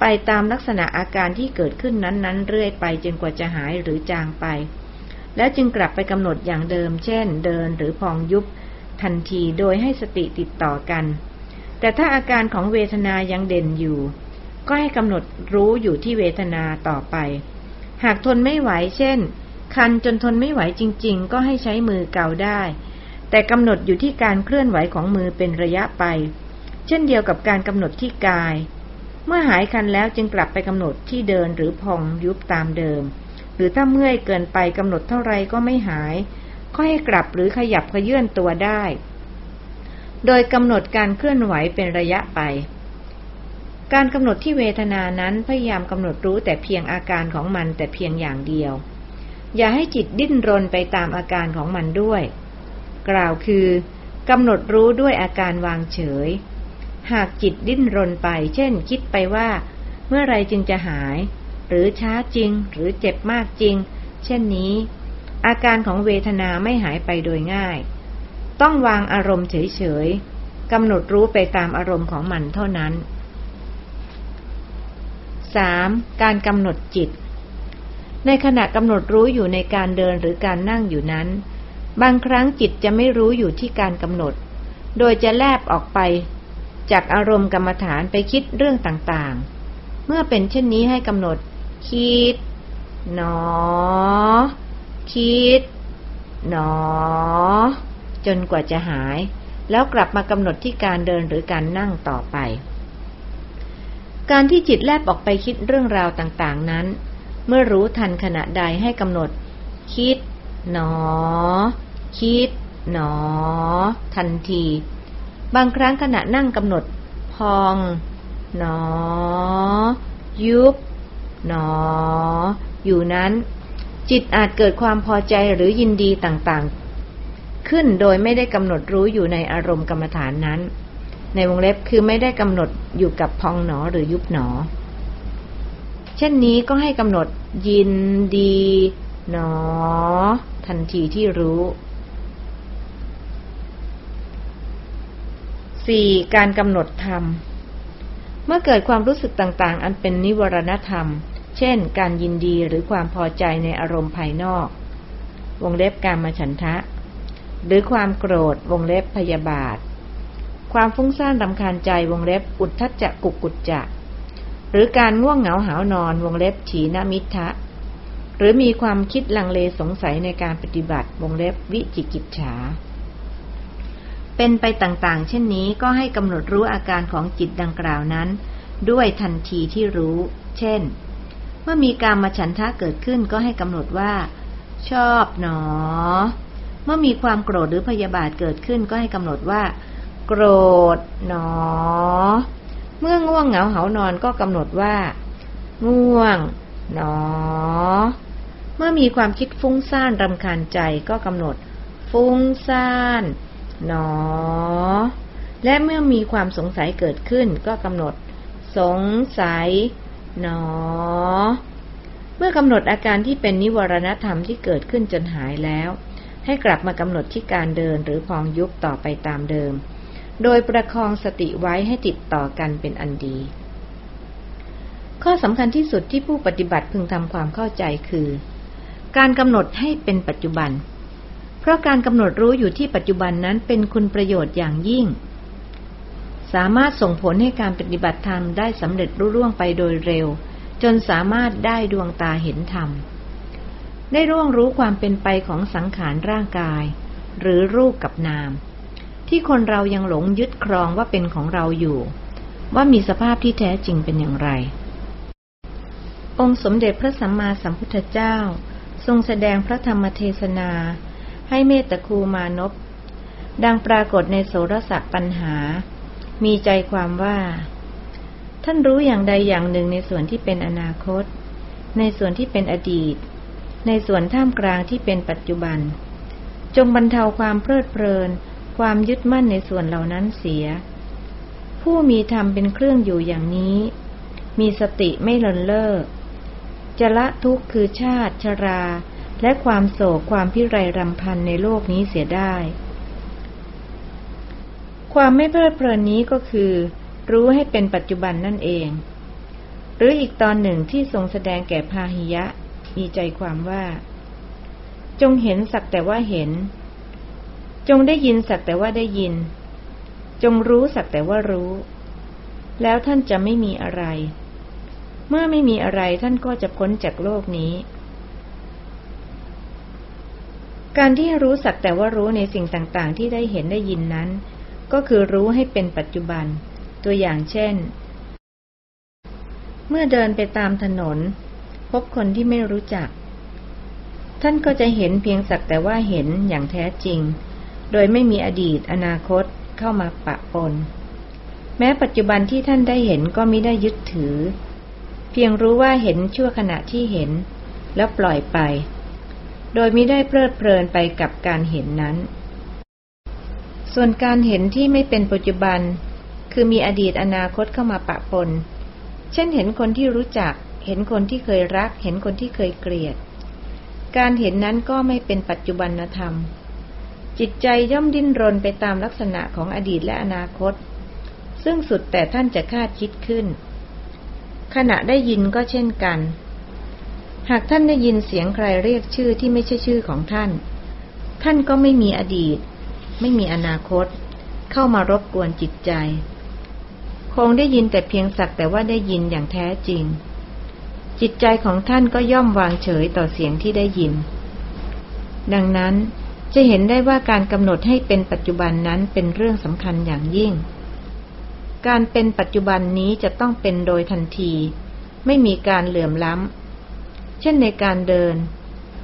ไปตามลักษณะอาการที่เกิดขึ้นนั้น ๆ เรื่อยไปจนกว่าจะหายหรือจางไป แล้วจึงกลับไปกำหนดอย่างเดิม เช่น เดินหรือพองยุบทันทีโดยให้สติติดต่อกัน แต่ถ้าอาการของเวทนายังเด่นอยู่ ก็ให้กำหนดรู้อยู่ที่เวทนาต่อไป หากทนไม่ไหวเช่น คันจนทนไม่ไหวจริง ๆ ก็ให้ใช้มือเกาได้ แต่กำหนดอยู่ที่การเคลื่อนไหวของมือเป็นระยะไป เช่นเดียวกับการกำหนดที่กาย เมื่อหายคันแล้วจึงกลับไปกำหนดที่เดินหรือพองยุบตามเดิม หรือถ้าเมื่อยเกินไปกำหนดเท่าไรก็ไม่หาย ก็ให้กลับหรือขยับขยื่นตัวได้ โดยกำหนดการเคลื่อนไหวเป็นระยะไป การกำหนดที่เวทนานั้นพยายามกำหนดรู้แต่เพียงอาการของมันแต่เพียงอย่างเดียว อย่าให้จิตดิ้นรนไปตามอาการของมันด้วย กล่าวคือกำหนดรู้ด้วยอาการวางเฉย หากจิตดิ้นรนไป เช่น คิดไปว่า เมื่อไรจึงจะหาย หรือช้าจริง หรือเจ็บมากจริง เช่นนี้ อาการของเวทนาไม่หายไปโดยง่าย ต้องวางอารมณ์เฉยๆกำหนดรู้ไปตามอารมณ์ของมันเท่านั้น 3. การกำหนดจิต ในขณะกำหนดรู้อยู่ในการเดินหรือการนั่งอยู่นั้น บางครั้งจิตจะไม่รู้อยู่ที่การกำหนด โดยจะแลบออกไป จากอารมณ์กรรมฐานไปคิดเรื่องต่างๆ เมื่อเป็นเช่นนี้ให้กำหนด คิด หนอ คิด หนอ จนกว่าจะหาย แล้วกลับมากำหนดที่การเดินหรือการนั่งต่อไป การที่จิตแลบออกไปคิดเรื่องราวต่างๆนั้น เมื่อรู้ทันขณะใดให้กำหนด คิด หนอ คิด หนอ ทันที บางครั้งขณะนั่งกำหนด พอง หนอ ยุบ หนอ อยู่นั้น จิตอาจเกิดความพอใจหรือยินดีต่างๆ ขึ้นโดยไม่ได้กำหนดรู้อยู่ในอารมณ์กรรมฐานนั้น ในวงเล็บคือไม่ได้กำหนดอยู่กับพองหนอหรือยุบหนอ เช่นนี้ก็ให้กำหนดยินดี หนอ ทันทีที่รู้ 4. การกำหนดธรรม เมื่อเกิดความรู้สึกต่างๆ อันเป็นนิวรณธรรม เช่น การยินดีหรือความพอใจในอารมณ์ภายนอก วงเล็บการมาฉันทะ หรือความโกรธ วงเล็บพยาบาท ความฟุ้งซ่านรำคาญใจวงเล็บอุทธัจจะกุกกุจจะ หรือการง่วงเหงาหานอนวงเล็บฉีนมิทะ หรือมีความคิดลังเลสงสัยในการปฏิบัติวงเล็บวิจิกิจฉา เป็นไปต่างๆ เช่นนี้ก็ให้กำหนดรู้อาการของจิตดังกล่าวนั้น ด้วยทันทีที่รู้ เช่น เมื่อมีการมาฉันทะเกิดขึ้นก็ให้กำหนดว่า ชอบหนอ เมื่อมีความโกรธหรือพยาบาทเกิดขึ้นก็ให้กำหนดว่า กรธหนอ เมื่อง่วงเหงาเหานอนก็กำหนดว่า ง่วง หนอ เมื่อมีความคิดฟุ้งซ่านรำคาญใจก็กำหนด ฟุ้งซ่าน หนอ และเมื่อมีความสงสัยเกิดขึ้นก็กำหนด สงสัย หนอ เมื่อกำหนดอาการที่เป็นนิวรณธรรมที่เกิดขึ้นจนหายแล้วให้กลับมากำหนดที่การเดินหรือพองยุบต่อไปตามเดิม โดยประคองสติไว้ให้ติดต่อกันเป็นอันดี ข้อสำคัญที่สุดที่ผู้ปฏิบัติพึงทำความเข้าใจคือ การกำหนดให้เป็นปัจจุบัน เพราะการกำหนดรู้อยู่ที่ปัจจุบันนั้นเป็นคุณประโยชน์อย่างยิ่ง สามารถส่งผลให้การปฏิบัติธรรมได้สำเร็จรุ่ร่วงไปโดยเร็ว จนสามารถได้ดวงตาเห็นธรรมได้ร่วงรู้ความเป็นไปของสังขารร่างกาย หรือรูปกับนาม ที่คนเรายังหลงยึดครองว่าเป็นของเราอยู่ ว่ามีสภาพที่แท้จริงเป็นอย่างไร องค์สมเด็จพระสัมมาสัมพุทธเจ้า ทรงแสดงพระธรรมเทศนา ให้เมตตาคูมานพดังปรากฏในโสรัสปัญหา มีใจความว่า ท่านรู้อย่างใดอย่างหนึ่งในส่วนที่เป็นอนาคต ในส่วนที่เป็นอดีต ในส่วนท่ามกลางที่เป็นปัจจุบัน จงบรรเทาความเพลิดเพลิน ความยึดมั่นในส่วนเหล่านั้นเสีย ผู้มีธรรมเป็นเครื่องอยู่อย่างนี้ มีสติไม่เลินเล่อจะละทุกข์คือชาติชรา และความโศกความพิไรรำพันในโลกนี้เสียได้ ความไม่เพลิดเพลินนี้ก็คือ รู้ให้เป็นปัจจุบันนั่นเอง หรืออีกตอนหนึ่งที่ทรงแสดงแก่พาหิยะ มีใจความว่า จงเห็นสักแต่ว่าเห็น จงได้ยินสักแต่ว่าได้ยิน จงรู้สักแต่ว่ารู้ แล้วท่านจะไม่มีอะไร เมื่อไม่มีอะไรท่านก็จะพ้นจากโลกนี้ การที่รู้สักแต่ว่ารู้ในสิ่งต่างๆ ที่ได้เห็นได้ยินนั้น ก็คือรู้ให้เป็นปัจจุบัน ตัวอย่างเช่น เมื่อเดินไปตามถนน พบคนที่ไม่รู้จัก ท่านก็จะเห็นเพียงสักแต่ว่าเห็นอย่างแท้จริง โดยไม่มีอดีตอนาคตเข้ามาปะปน แม้ปัจจุบันที่ท่านได้เห็นก็ไม่ได้ยึดถือ เพียงรู้ว่าเห็นชั่วขณะที่เห็น แล้วปล่อยไป โดยไม่ได้เพลิดเพลินไปกับการเห็นนั้น ส่วนการเห็นที่ไม่เป็นปัจจุบัน คือมีอดีตอนาคตเข้ามาปะปน เช่นเห็นคนที่รู้จัก เห็นคนที่เคยรัก เห็นคนที่เคยเกลียด การเห็นนั้นก็ไม่เป็นปัจจุบันธรรม จิตใจย่อมดิ้นรนไปตามลักษณะของอดีตและอนาคต ซึ่งสุดแต่ท่านจะคาดคิดขึ้น ขณะได้ยินก็เช่นกัน หากท่านได้ยินเสียงใครเรียกชื่อที่ไม่ใช่ชื่อของท่าน ท่านก็ไม่มีอดีต ไม่มีอนาคต เข้ามารบกวนจิตใจ คงได้ยินแต่เพียงสักแต่ว่าได้ยินอย่างแท้จริง จิตใจของท่านก็ย่อมวางเฉยต่อเสียงที่ได้ยิน ดังนั้น จะเห็นได้ว่าการกำหนดให้เป็นปัจจุบันนั้นเป็นเรื่องสำคัญอย่างยิ่ง การเป็นปัจจุบันนี้จะต้องเป็นโดยทันที ไม่มีการเหลื่อมล้ำ เช่นในการเดิน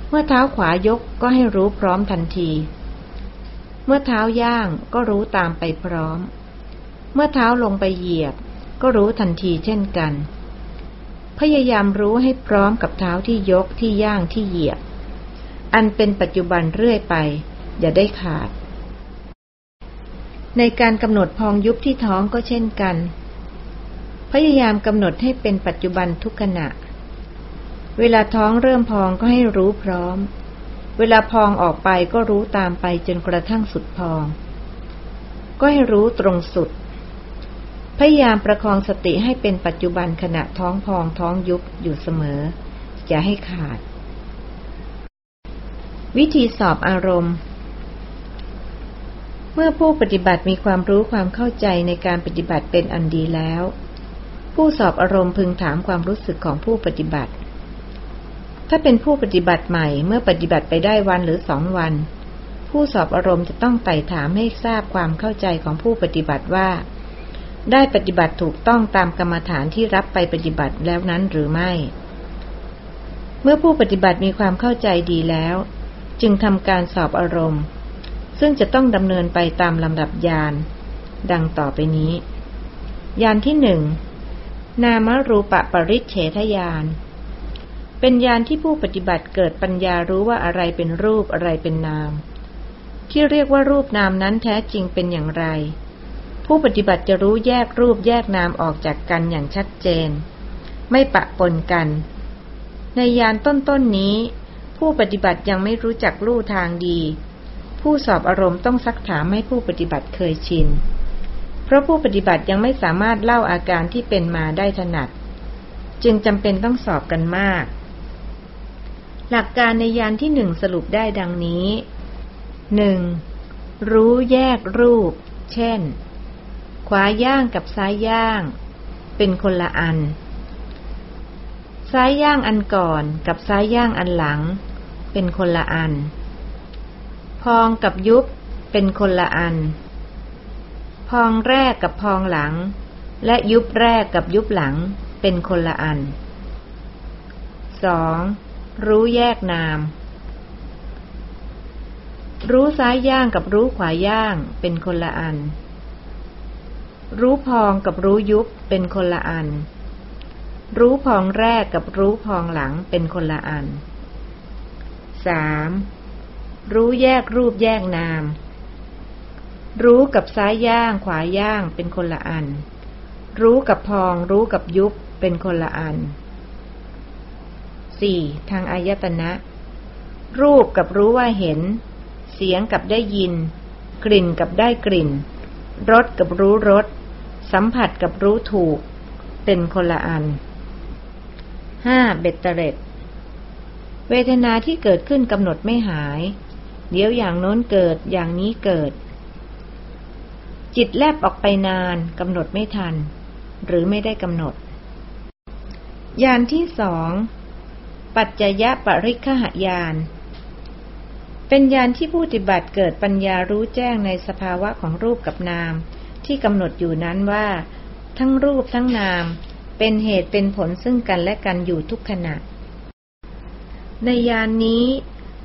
เมื่อเท้าขวายกก็ให้รู้พร้อมทันที เมื่อเท้าย่างก็รู้ตามไปพร้อม เมื่อเท้าลงไปเหยียบ ก็รู้ทันทีเช่นกัน พยายามรู้ให้พร้อมกับเท้าที่ยกที่ย่างที่เหยียบ อันเป็นปัจจุบันเรื่อยไป อย่าได้ขาด ในการกำหนดพองยุบที่ท้องก็เช่นกัน พยายามกำหนดให้เป็นปัจจุบันทุกขณะ เวลาท้องเริ่มพองก็ให้รู้พร้อม เวลาพองออกไปก็รู้ตามไปจนกระทั่งสุดพอง ก็ให้รู้ตรงสุด พยายามประคองสติให้เป็นปัจจุบันขณะท้องพองท้องยุบอยู่เสมอ อย่าให้ขาด วิธีสอบอารมณ์ เมื่อผู้ปฏิบัติมีความรู้ความเข้าใจในการปฏิบัติเป็นอันดีแล้ว ผู้สอบอารมณ์พึงถามความรู้สึกของผู้ปฏิบัติ ถ้าเป็นผู้ปฏิบัติใหม่เมื่อปฏิบัติไปได้วันหรือสองวัน ผู้สอบอารมณ์จะต้องไต่ถามให้ทราบความเข้าใจของผู้ปฏิบัติว่า ได้ปฏิบัติถูกต้องตามกรรมฐานที่รับไปปฏิบัติแล้วนั้นหรือไม่เมื่อผู้ปฏิบัติมีความเข้าใจดีแล้ว จึงทำการสอบอารมณ์ ซึ่งจะต้องดำเนินไปตามลำดับยาน ดังต่อไปนี้ ยานที่หนึ่ง นามรูปะปริเฉทยาน เป็นญาณที่ผู้ปฏิบัติเกิดปัญญารู้ว่าอะไรเป็นรูปอะไรเป็นนาม ที่เรียกว่ารูปนามนั้นแท้จริงเป็นอย่างไร ผู้ปฏิบัติจะรู้แยกรูปแยกนามออกจากกันอย่างชัดเจน ไม่ปะปนกัน ในยานต้นๆนนี้ ผู้ปฏิบัติยังไม่รู้จักลู่ทางดี ผู้สอบอารมณ์ต้องซักถามให้ผู้ปฏิบัติเคยชิน เพราะผู้ปฏิบัติยังไม่สามารถเล่าอาการที่เป็นมาได้ถนัด จึงจำเป็นต้องสอบกันมาก หลักการในยานที่หนึ่งสรุปได้ดังนี้หนึ่งรู้แยกรูป เช่น ขวาย่างกับซ้ายย่าง เป็นคนละอัน ซ้ายย่างอันก่อนกับซ้ายย่างอันหลัง เป็นคนละอัน พองกับยุบเป็นคนละอัน พองแรกกับพองหลัง และยุบแรกกับยุบหลังเป็นคนละอันสองรู้แยกนาม รู้ซ้ายย่างกับรู้ขวาย่างเป็นคนละอัน รู้พองกับรู้ยุบเป็นคนละอัน รู้พองแรกกับรู้พองหลังเป็นคนละอัน สามรู้แยกรูปแยกนาม รู้กับซ้ายย่างขวาย่างเป็นคนละอัน รู้กับพอง รู้กับยุบเป็นคนละอันสี่ทางอายตนะ รูปกับรู้ว่าเห็น เสียงกับได้ยิน กลิ่นกับได้กลิ่นรสกับรู้รสสัมผัสกับรู้ถูก เป็นคนละอันห้าเบ็ดเตร็ด เวทนาที่เกิดขึ้นกำหนดไม่หาย เดี๋ยวอย่างโน้นเกิดอย่างนี้เกิด จิตแลบออกไปนานกำหนดไม่ทัน หรือไม่ได้กำหนด ยานที่สองปัจจยปริคหยาน เป็นญาณที่ผู้ปฏิบัติเกิดปัญญารู้แจ้งในสภาวะของรูปกับนาม ที่กำหนดอยู่นั้นว่า ทั้งรูปทั้งนาม เป็นเหตุเป็นผลซึ่งกันและกันอยู่ทุกขณะ ในยานนี้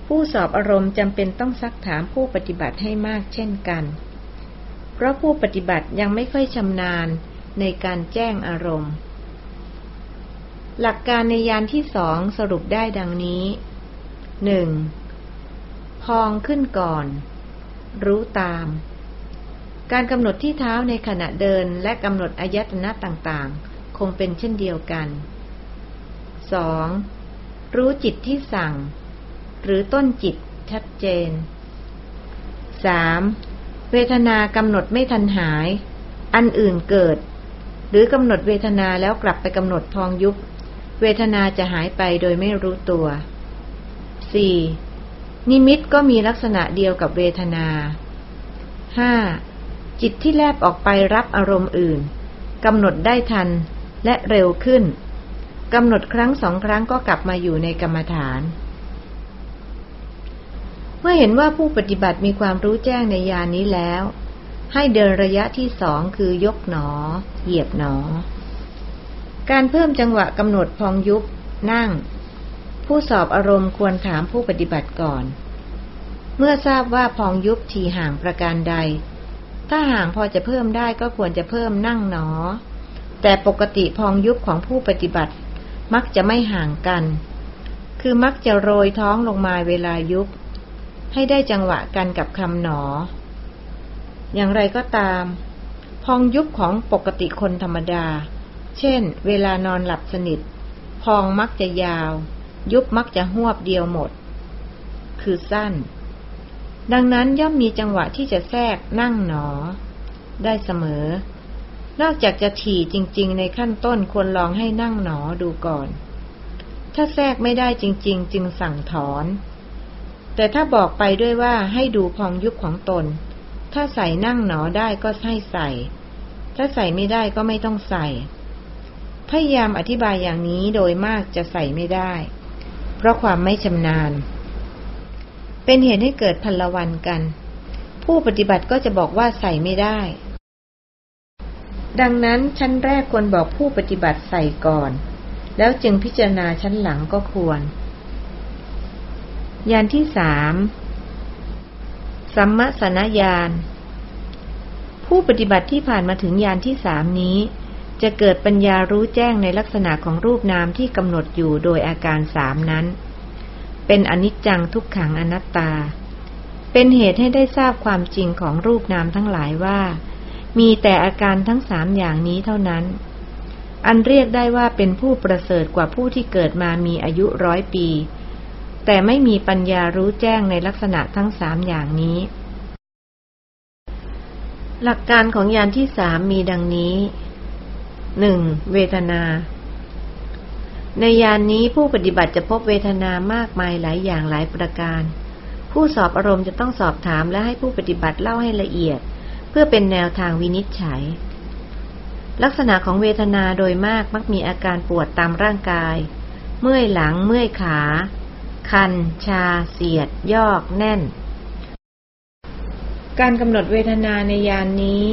ผู้สอบอารมณ์จำเป็นต้องซักถามผู้ปฏิบัติให้มากเช่นกัน เพราะผู้ปฏิบัติยังไม่ค่อยชำนาญในการแจ้งอารมณ์ หลักการในยานที่สองสรุปได้ดังนี้หนึ่งพองขึ้นก่อน รู้ตาม การกำหนดที่เท้าในขณะเดินและกำหนดอายตนะต่างๆ คงเป็นเช่นเดียวกัน 2. รู้จิตที่สั่ง หรือต้นจิตชัดเจน 3. เวทนากำหนดไม่ทันหาย อันอื่นเกิด หรือกำหนดเวทนาแล้วกลับไปกำหนดพองยุบ เวทนาจะหายไปโดยไม่รู้ตัว 4. นิมิตก็มีลักษณะเดียวกับเวทนาห้าจิตที่แลบออกไปรับอารมณ์อื่นกำหนดได้ทันและเร็วขึ้น กำหนดครั้งสองครั้งก็กลับมาอยู่ในกรรมฐาน เมื่อเห็นว่าผู้ปฏิบัติมีความรู้แจ้งในยานนี้แล้ว ให้เดินระยะที่สองคือยกหนอ เหยียบหนอ การเพิ่มจังหวะกำหนดพองยุบ นั่ง ผู้สอบอารมณ์ควรถามผู้ปฏิบัติก่อน เมื่อทราบว่าพองยุบทีห่างประการใด ถ้าห่างพอจะเพิ่มได้ก็ควรจะเพิ่มนั่งหนอแต่ปกติพองยุบของผู้ปฏิบัติ มักจะไม่ห่างกัน คือมักจะโรยท้องลงมาเวลายุบให้ได้จังหวะกันกับคำหนอ อย่างไรก็ตาม พองยุบของปกติคนธรรมดา เช่น เวลานอนหลับสนิท พองมักจะยาว ยุบมักจะหวบเดียวหมด คือสั้น ดังนั้นย่อมมีจังหวะที่จะแทรกนั่งหนอ ได้เสมอ นอกจากจะถี่จริง ๆ ในขั้นต้นควรลองให้นั่งหนอดูก่อน ถ้าแทรกไม่ได้จริง ๆ จึงสั่งถอน แต่ถ้าบอกไปด้วยว่าให้ดูพองยุบของตน ถ้าใส่นั่งหนอได้ก็ให้ใส่ ถ้าใส่ไม่ได้ก็ไม่ต้องใส่ พยายามอธิบายอย่างนี้โดยมากจะใส่ไม่ได้ เพราะความไม่ชำนาญ เป็นเหตุให้เกิดพันละวันกัน ผู้ปฏิบัติก็จะบอกว่าใส่ไม่ได้ ดังนั้นชั้นแรกควรบอกผู้ปฏิบัติใส่ก่อน แล้วจึงพิจารณาชั้นหลังก็ควร ยานที่สามสัมมสนญาณผู้ปฏิบัติที่ผ่านมาถึงยานที่สามนี้ จะเกิดปัญญารู้แจ้งในลักษณะของรูปนามที่กำหนดอยู่โดยอาการสามนั้น เป็นอนิจจังทุกขังอนัตตา เป็นเหตุให้ได้ทราบความจริงของรูปนามทั้งหลายว่า มีแต่อาการทั้งสามอย่างนี้เท่านั้น อันเรียกได้ว่าเป็นผู้ประเสริฐกว่าผู้ที่เกิดมามีอายุร้อยปี แต่ไม่มีปัญญารู้แจ้งในลักษณะทั้งสามอย่างนี้ หลักการของยานที่สามมีดังนี้หนึ่งเวทนา ในยานนี้ผู้ปฏิบัติจะพบเวทนามากมายหลายอย่างหลายประการ ผู้สอบอารมณ์จะต้องสอบถามและให้ผู้ปฏิบัติเล่าให้ละเอียด เพื่อเป็นแนวทางวินิจฉัย ลักษณะของเวทนาโดยมากมักมีอาการปวดตามร่างกาย เมื่อยหลัง เมื่อยขา คัน ชา เสียด ยอก แน่น การกำหนดเวทนาในยานนี้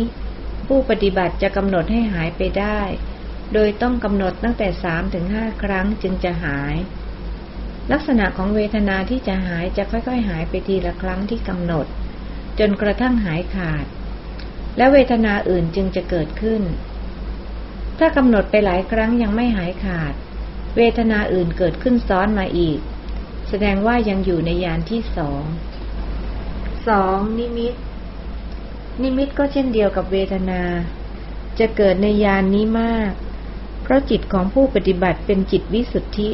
ผู้ปฏิบัติจะกำหนดให้หายไปได้ โดยต้องกำหนดตั้งแต่สามถึงห้าครั้งจึงจะหายลักษณะของเวทนาที่จะหายจะค่อยๆ หายไปทีละครั้งที่กำหนด จนกระทั่งหายขาด และเวทนาอื่นจึงจะเกิดขึ้น ถ้ากำหนดไปหลายครั้งยังไม่หายขาด เวทนาอื่นเกิดขึ้นซ้อนมาอีก แสดงว่ายังอยู่ในยานที่สองสองนิมิต นิมิตก็เช่นเดียวกับเวทนา จะเกิดในยานนี้มาก เพราะจิตของผู้ปฏิบัติเป็นจิตวิสุทธิ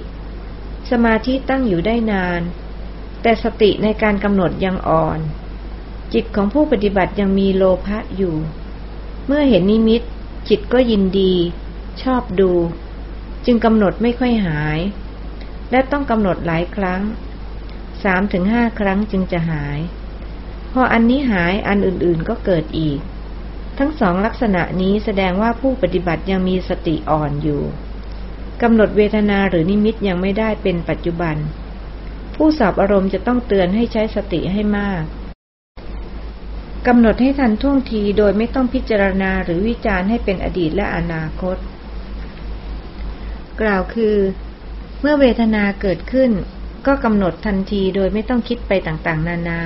สมาธิตั้งอยู่ได้นาน แต่สติในการกำหนดยังอ่อน จิตของผู้ปฏิบัติยังมีโลภะอยู่ เมื่อเห็นนิมิต จิตก็ยินดี ชอบดู จึงกำหนดไม่ค่อยหาย และต้องกำหนดหลายครั้งสามถึงห้าครั้งจึงจะหาย พออันนี้หายอันอื่นๆก็เกิดอีก ทั้งสองลักษณะนี้แสดงว่าผู้ปฏิบัติยังมีสติอ่อนอยู่กำหนดเวทนาหรือนิมิตยังไม่ได้เป็นปัจจุบัน ผู้สอบอารมณ์จะต้องเตือนให้ใช้สติให้มาก กำหนดให้ทันท่วงทีโดยไม่ต้องพิจารณาหรือวิจารณ์ให้เป็นอดีตและอนาคต กล่าวคือ เมื่อเวทนาเกิดขึ้น ก็กำหนดทันทีโดยไม่ต้องคิดไปต่างๆ นานา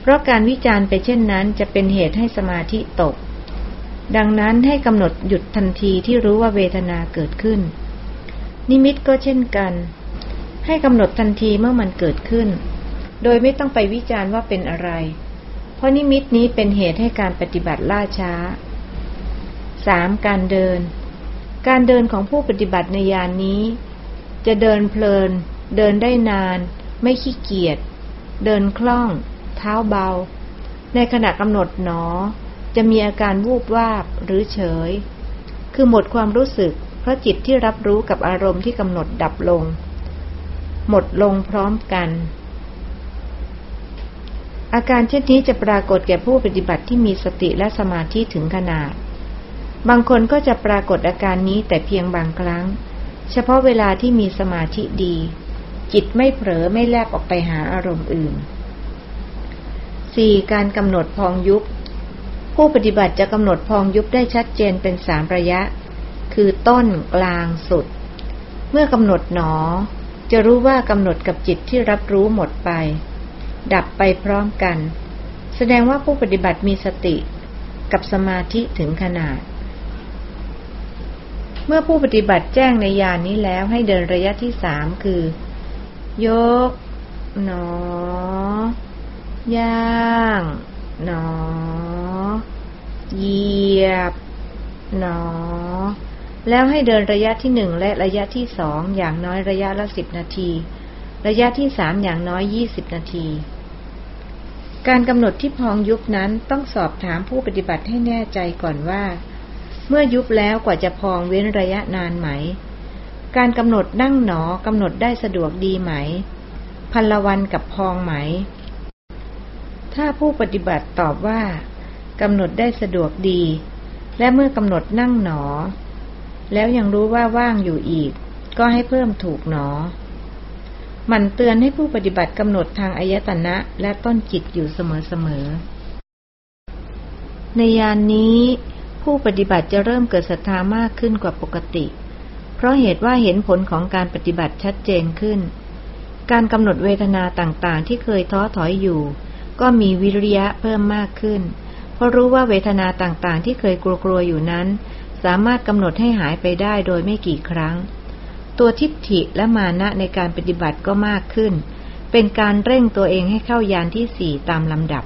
เพราะการวิจารณ์ไปเช่นนั้นจะเป็นเหตุให้สมาธิตก ดังนั้นให้กำหนดหยุดทันทีที่รู้ว่าเวทนาเกิดขึ้น นิมิตก็เช่นกัน ให้กำหนดทันทีเมื่อมันเกิดขึ้น โดยไม่ต้องไปวิจารณ์ว่าเป็นอะไร ราะนิมิตนี้เป็นเหตุให้การปฏิบัติล่าช้าสามการเดิน การเดินของผู้ปฏิบัติในยานนี้ จะเดินเพลิน เดินได้นาน ไม่ขี้เกียจ เดินคล่อง เท้าเบา ในขณะกำหนดหนอ จะมีอาการวูบวาบหรือเฉย คือหมดความรู้สึก เพราะจิตที่รับรู้กับอารมณ์ที่กำหนดดับลง หมดลงพร้อมกัน อาการเช่นนี้จะปรากฏแก่ผู้ปฏิบัติที่มีสติและสมาธิถึงขนาด บางคนก็จะปรากฏอาการนี้แต่เพียงบางครั้ง เฉพาะเวลาที่มีสมาธิดี จิตไม่เผลอไม่แลบออกไปหาอารมณ์อื่นสี่การกำหนดพองยุบ ผู้ปฏิบัติจะกำหนดพองยุบได้ชัดเจนเป็นสามระยะ คือต้นกลางสุด เมื่อกำหนดหนอ จะรู้ว่ากำหนดกับจิตที่รับรู้หมดไป ดับไปพร้อมกัน แสดงว่าผู้ปฏิบัติมีสติกับสมาธิถึงขนาด เมื่อผู้ปฏิบัติแจ้งในยานนี้แล้วให้เดินระยะที่สามคือ ยก หนอย่างหนอ เหยียบ หนอ แล้วให้เดินระยะที่หนึ่งและระยะที่สองอย่างน้อยระยะละสิบนาที ระยะที่สามอย่างน้อยยี่สิบนาที การกำหนดที่พองยุบนั้นต้องสอบถามผู้ปฏิบัติให้แน่ใจก่อนว่า เมื่อยุบแล้วกว่าจะพองเว้นระยะนานไหม การกำหนดนั่งหนอกำหนดได้สะดวกดีไหม พันละวันกับพองไหม ถ้าผู้ปฏิบัติตอบว่ากำหนดได้สะดวกดี และเมื่อกำหนดนั่งหนอ แล้วยังรู้ว่าว่างอยู่อีก ก็ให้เพิ่มถูกหนอ มันเตือนให้ผู้ปฏิบัติกำหนดทางอายตนะและต้นจิตอยู่เสมอๆ ในยานนี้ผู้ปฏิบัติจะเริ่มเกิดศรัทธามากขึ้นกว่าปกติ เพราะเหตุว่าเห็นผลของการปฏิบัติชัดเจนขึ้น การกำหนดเวทนาต่างๆ ที่เคยท้อถอยอยู่ ก็มีวิริยะเพิ่มมากขึ้น เพราะรู้ว่าเวทนาต่างๆ ที่เคยกลัวๆอยู่นั้น สามารถกำหนดให้หายไปได้โดยไม่กี่ครั้ง ตัวทิฏฐิและมานะในการปฏิบัติก็มากขึ้น เป็นการเร่งตัวเองให้เข้ายานที่สี่ตามลำดับ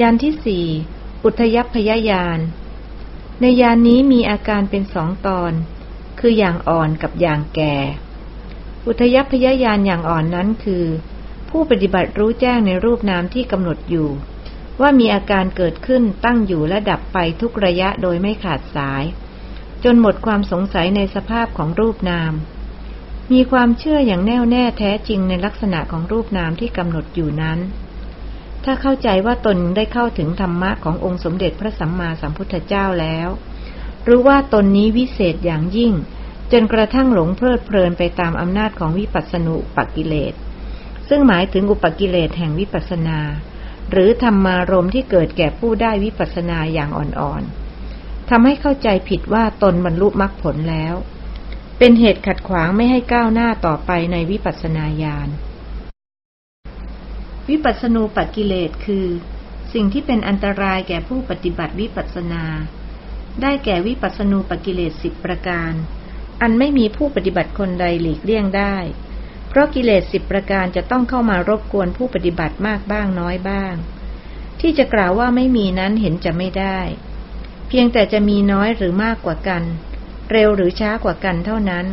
ยานที่สี่อุทยพยายาน ในยานนี้มีอาการเป็นสองตอน คืออย่างอ่อนกับอย่างแก่ อุทยพยายานอย่างอ่อนนั้นคือ ผู้ปฏิบัติรู้แจ้งในรูปนามที่กำหนดอยู่ว่ามีอาการเกิดขึ้นตั้งอยู่และดับไปทุกระยะโดยไม่ขาดสาย จนหมดความสงสัยในสภาพของรูปนาม มีความเชื่ออย่างแน่วแน่แท้จริงในลักษณะของรูปนามที่กำหนดอยู่นั้น ถ้าเข้าใจว่าตนได้เข้าถึงธรรมะขององค์สมเด็จพระสัมมาสัมพุทธเจ้าแล้ว รู้ว่าตนนี้วิเศษอย่างยิ่ง จนกระทั่งหลงเพลิดเพลินไปตามอำนาจของวิปัสสนุปกิเลส ซึ่งหมายถึงอุปกิเลสแห่งวิปัสสนา หรือธรรมารมที่เกิดแก่ผู้ได้วิปัสสนาอย่างอ่อนๆ ทำให้เข้าใจผิดว่าตนบรรลุมรรคผลแล้ว เป็นเหตุขัดขวางไม่ให้ก้าวหน้าต่อไปในวิปัสสนาญาณ วิปัสสนูปกิเลสคือ สิ่งที่เป็นอันตรายแก่ผู้ปฏิบัติวิปัสสนา ได้แก่วิปัสสนูปกิเลสสิบประการ อันไม่มีผู้ปฏิบัติคนใดหลีกเลี่ยงได้ เพราะกิเลสสิบประการจะต้องเข้ามารบกวนผู้ปฏิบัติมากบ้างน้อยบ้าง ที่จะกล่าวว่าไม่มีนั้นเห็นจะไม่ได้ พียงแต่จะมีน้อยหรือมากกว่ากัน เร็วหรือช้ากว่ากันเท่านั้น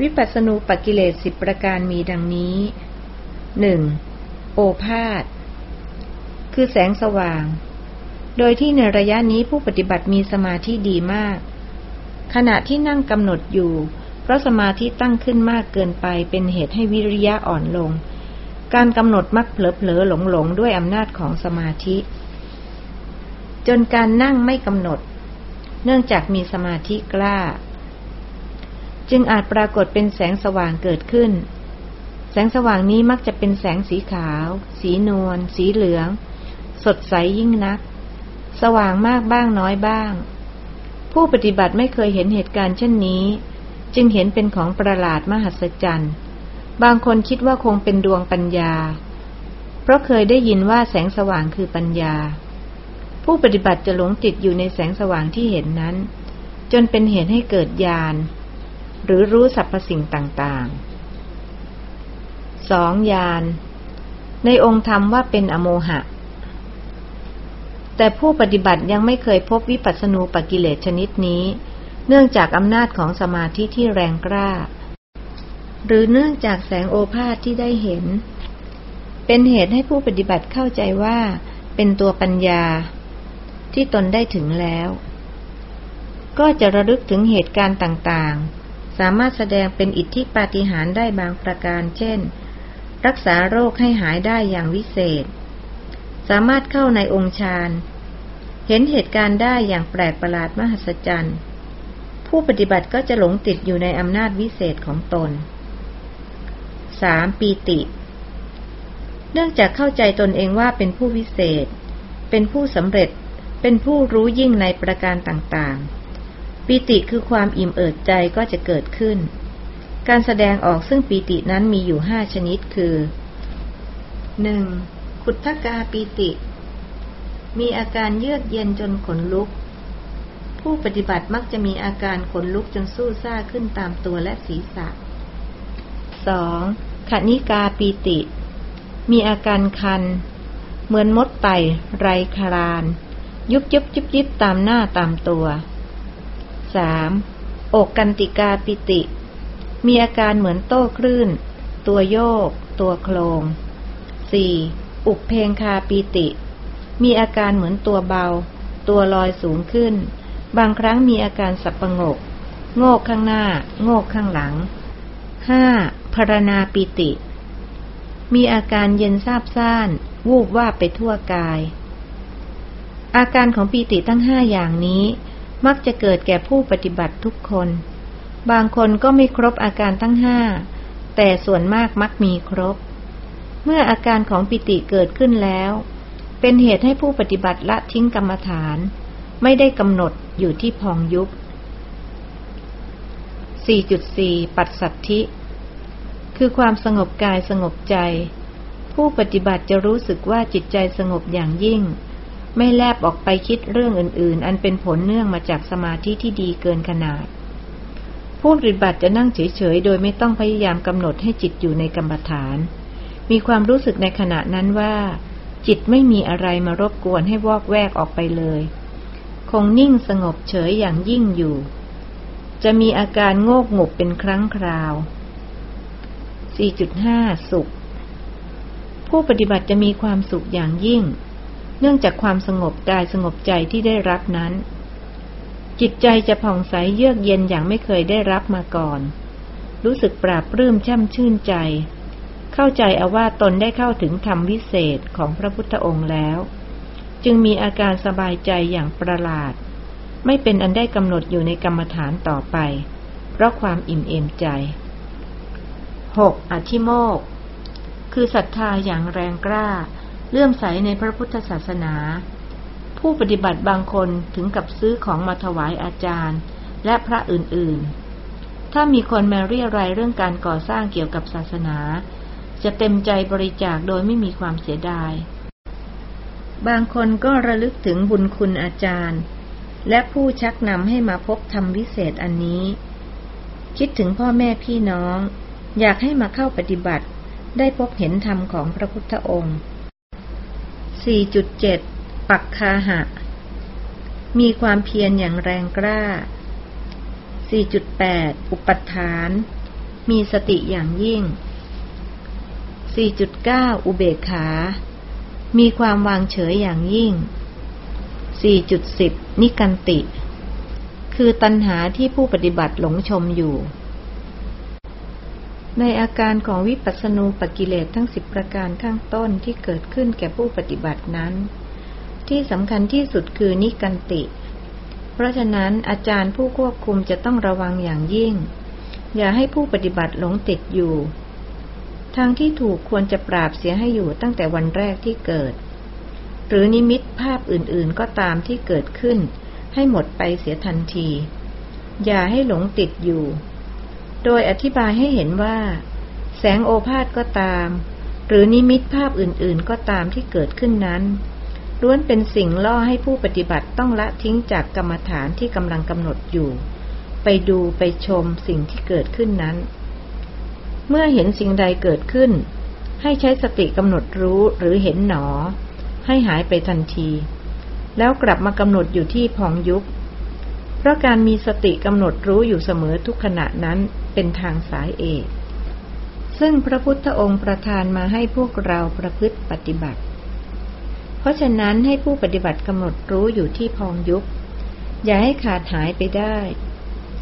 วิปัสสนูปกิเลสสิบประการมีดังนี้หนึ่งโอภาษคือแสงสว่าง โดยที่ในระยะนี้ผู้ปฏิบัติมีสมาธิดีมาก ขณะที่นั่งกำหนดอยู่ เพราะสมาธิตั้งขึ้นมากเกินไปเป็นเหตุให้วิริยะอ่อนลง การกำหนดมักเผลอเผลอหลงหลงด้วยอำนาจของสมาธิ จนการนั่งไม่กำหนด เนื่องจากมีสมาธิกล้า จึงอาจปรากฏเป็นแสงสว่างเกิดขึ้น แสงสว่างนี้มักจะเป็นแสงสีขาว สีนวล สีเหลือง สดใสยิ่งนัก สว่างมากบ้างน้อยบ้าง ผู้ปฏิบัติไม่เคยเห็นเหตุการณ์เช่นนี้ จึงเห็นเป็นของประหลาดมหัศจรรย์ บางคนคิดว่าคงเป็นดวงปัญญา เพราะเคยได้ยินว่าแสงสว่างคือปัญญา ผู้ปฏิบัติจะหลงติดอยู่ในแสงสว่างที่เห็นนั้น จนเป็นเหตุให้เกิดญาณหรือรู้สรรพสิ่งต่างๆสองยานในองค์ธรรมว่าเป็นอโมหะ แต่ผู้ปฏิบัติยังไม่เคยพบวิปัสสนูปกิเลสชนิดนี้ เนื่องจากอำนาจของสมาธิที่แรงกล้า หรือเนื่องจากแสงโอภาษที่ได้เห็น เป็นเหตุให้ผู้ปฏิบัติเข้าใจว่าเป็นตัวปัญญา ที่ตนได้ถึงแล้ว ก็จะระลึกถึงเหตุการณ์ต่างๆ สามารถแสดงเป็นอิทธิปาฏิหาริย์ได้บางประการ เช่น รักษาโรคให้หายได้อย่างวิเศษ สามารถเข้าในองค์ฌานเห็นเหตุการณ์ได้อย่างแปลกประหลาดมหัศจรรย์ ผู้ปฏิบัติก็จะหลงติดอยู่ในอำนาจวิเศษของตนสามปีติ เนื่องจากเข้าใจตนเองว่าเป็นผู้วิเศษ เป็นผู้สำเร็จ เป็นผู้รู้ยิ่งในประการต่างๆปีติคือความอิ่มเอิบใจก็จะเกิดขึ้น การแสดงออกซึ่งปีตินั้นมีอยู่ห้าชนิดคือหนึ่งขุทธกาปีติ มีอาการเยือกเย็นจนขนลุก ผู้ปฏิบัติมักจะมีอาการขนลุกจนสู้ซ่าขึ้นตามตัวและศีรษะสองขณิกาปีติ มีอาการคัน เหมือนมดไต่ไรคาราน ยุบยุบยุบยิบตามหน้าตามตัวสามอกกันติกาปิติ มีอาการเหมือนโต้คลื่น ตัวโยก ตัวโคลง 4. อุกเพงคาปีติ มีอาการเหมือนตัวเบา ตัวลอยสูงขึ้น บางครั้งมีอาการสับประงก โงกข้างหน้า โงกข้างหลัง 5. พรณาปีติ มีอาการเย็นซาบซ่าน วูบว่าไปทั่วกาย อาการของปีติทั้งห้าอย่างนี้ มักจะเกิดแก่ผู้ปฏิบัติทุกคน บางคนก็ไม่ครบอาการทั้งห้า แต่ส่วนมากมักมีครบ เมื่ออาการของปิติเกิดขึ้นแล้ว เป็นเหตุให้ผู้ปฏิบัติละทิ้งกรรมฐาน ไม่ได้กำหนดอยู่ที่พองยุบ 4.4 ปัสสัทธิ คือความสงบกายสงบใจ ผู้ปฏิบัติจะรู้สึกว่าจิตใจสงบอย่างยิ่ง ไม่แลบออกไปคิดเรื่องอื่น ๆ อันเป็นผลเนื่องมาจากสมาธิที่ดีเกินขนาด ผู้ปฏิบัติจะนั่งเฉย ๆ โดยไม่ต้องพยายามกำหนดให้จิตอยู่ในกรรมฐาน มีความรู้สึกในขณะนั้นว่า จิตไม่มีอะไรมารบกวนให้วอกแวกออกไปเลย คงนิ่งสงบเฉยอย่างยิ่งอยู่ จะมีอาการโงกงบเป็นครั้งคราว 4.5 สุข ผู้ปฏิบัติจะมีความสุขอย่างยิ่ง เนื่องจากความสงบกายสงบใจที่ได้รับนั้น จิตใจจะผ่องใสเยือกเย็นอย่างไม่เคยได้รับมาก่อน รู้สึกปราบปลื้มช่ำชื่นใจ เข้าใจเอาว่าตนได้เข้าถึงธรรมวิเศษของพระพุทธองค์แล้ว จึงมีอาการสบายใจอย่างประหลาด ไม่เป็นอันได้กำหนดอยู่ในกรรมฐานต่อไป เพราะความอิ่มเอมใจ 6. อธิโมกคือศรัทธาอย่างแรงกล้า เลื่อมใสในพระพุทธศาสนา ผู้ปฏิบัติบางคนถึงกับซื้อของมาถวายอาจารย์ และพระอื่นๆ ถ้ามีคนมาเรียรายเรื่องการก่อสร้างเกี่ยวกับศาสนา จะเต็มใจบริจาคโดยไม่มีความเสียดาย บางคนก็ระลึกถึงบุญคุณอาจารย์ และผู้ชักนำให้มาพบธรรมวิเศษอันนี้ คิดถึงพ่อแม่พี่น้อง อยากให้มาเข้าปฏิบัติได้พบเห็นธรรมของพระพุทธองค์ 4.7 ปักคาหะ มีความเพียรอย่างแรงกล้า 4.8 อุปัฏฐาน มีสติอย่างยิ่ง 4.9 อุเบกขา มีความวางเฉยอย่างยิ่ง 4.10 นิกันติ คือตัณหาที่ผู้ปฏิบัติหลงชมอยู่ ในอาการของวิปัสสนูปกิเลสทั้งสิบประการข้างต้นที่เกิดขึ้นแก่ผู้ปฏิบัตินั้น ที่สำคัญที่สุดคือนิกันติ เพราะฉะนั้นอาจารย์ผู้ควบคุมจะต้องระวังอย่างยิ่ง อย่าให้ผู้ปฏิบัติหลงติดอยู่ ทางที่ถูกควรจะปราบเสียให้อยู่ตั้งแต่วันแรกที่เกิด หรือนิมิตภาพอื่นๆก็ตามที่เกิดขึ้น ให้หมดไปเสียทันที อย่าให้หลงติดอยู่ โดยอธิบายให้เห็นว่า แสงโอภาษก็ตาม หรือนิมิตภาพอื่นๆ ก็ตามที่เกิดขึ้นนั้นล้วนเป็นสิ่งล่อให้ผู้ปฏิบัติต้องละทิ้งจากกรรมฐานที่กำลังกำหนดอยู่ ไปดูไปชมสิ่งที่เกิดขึ้นนั้น เมื่อเห็นสิ่งใดเกิดขึ้น ให้ใช้สติกำหนดรู้หรือเห็นหนอ ให้หายไปทันที แล้วกลับมากำหนดอยู่ที่พองยุบเพราะการมีสติกำหนดรู้อยู่เสมอทุกขณะนั้น เป็นทางสายเอก ซึ่งพระพุทธองค์ประทานมาให้พวกเราประพฤติปฏิบัติ เพราะฉะนั้นให้ผู้ปฏิบัติกำหนดรู้อยู่ที่พองยุบอย่าให้ขาดหายไปได้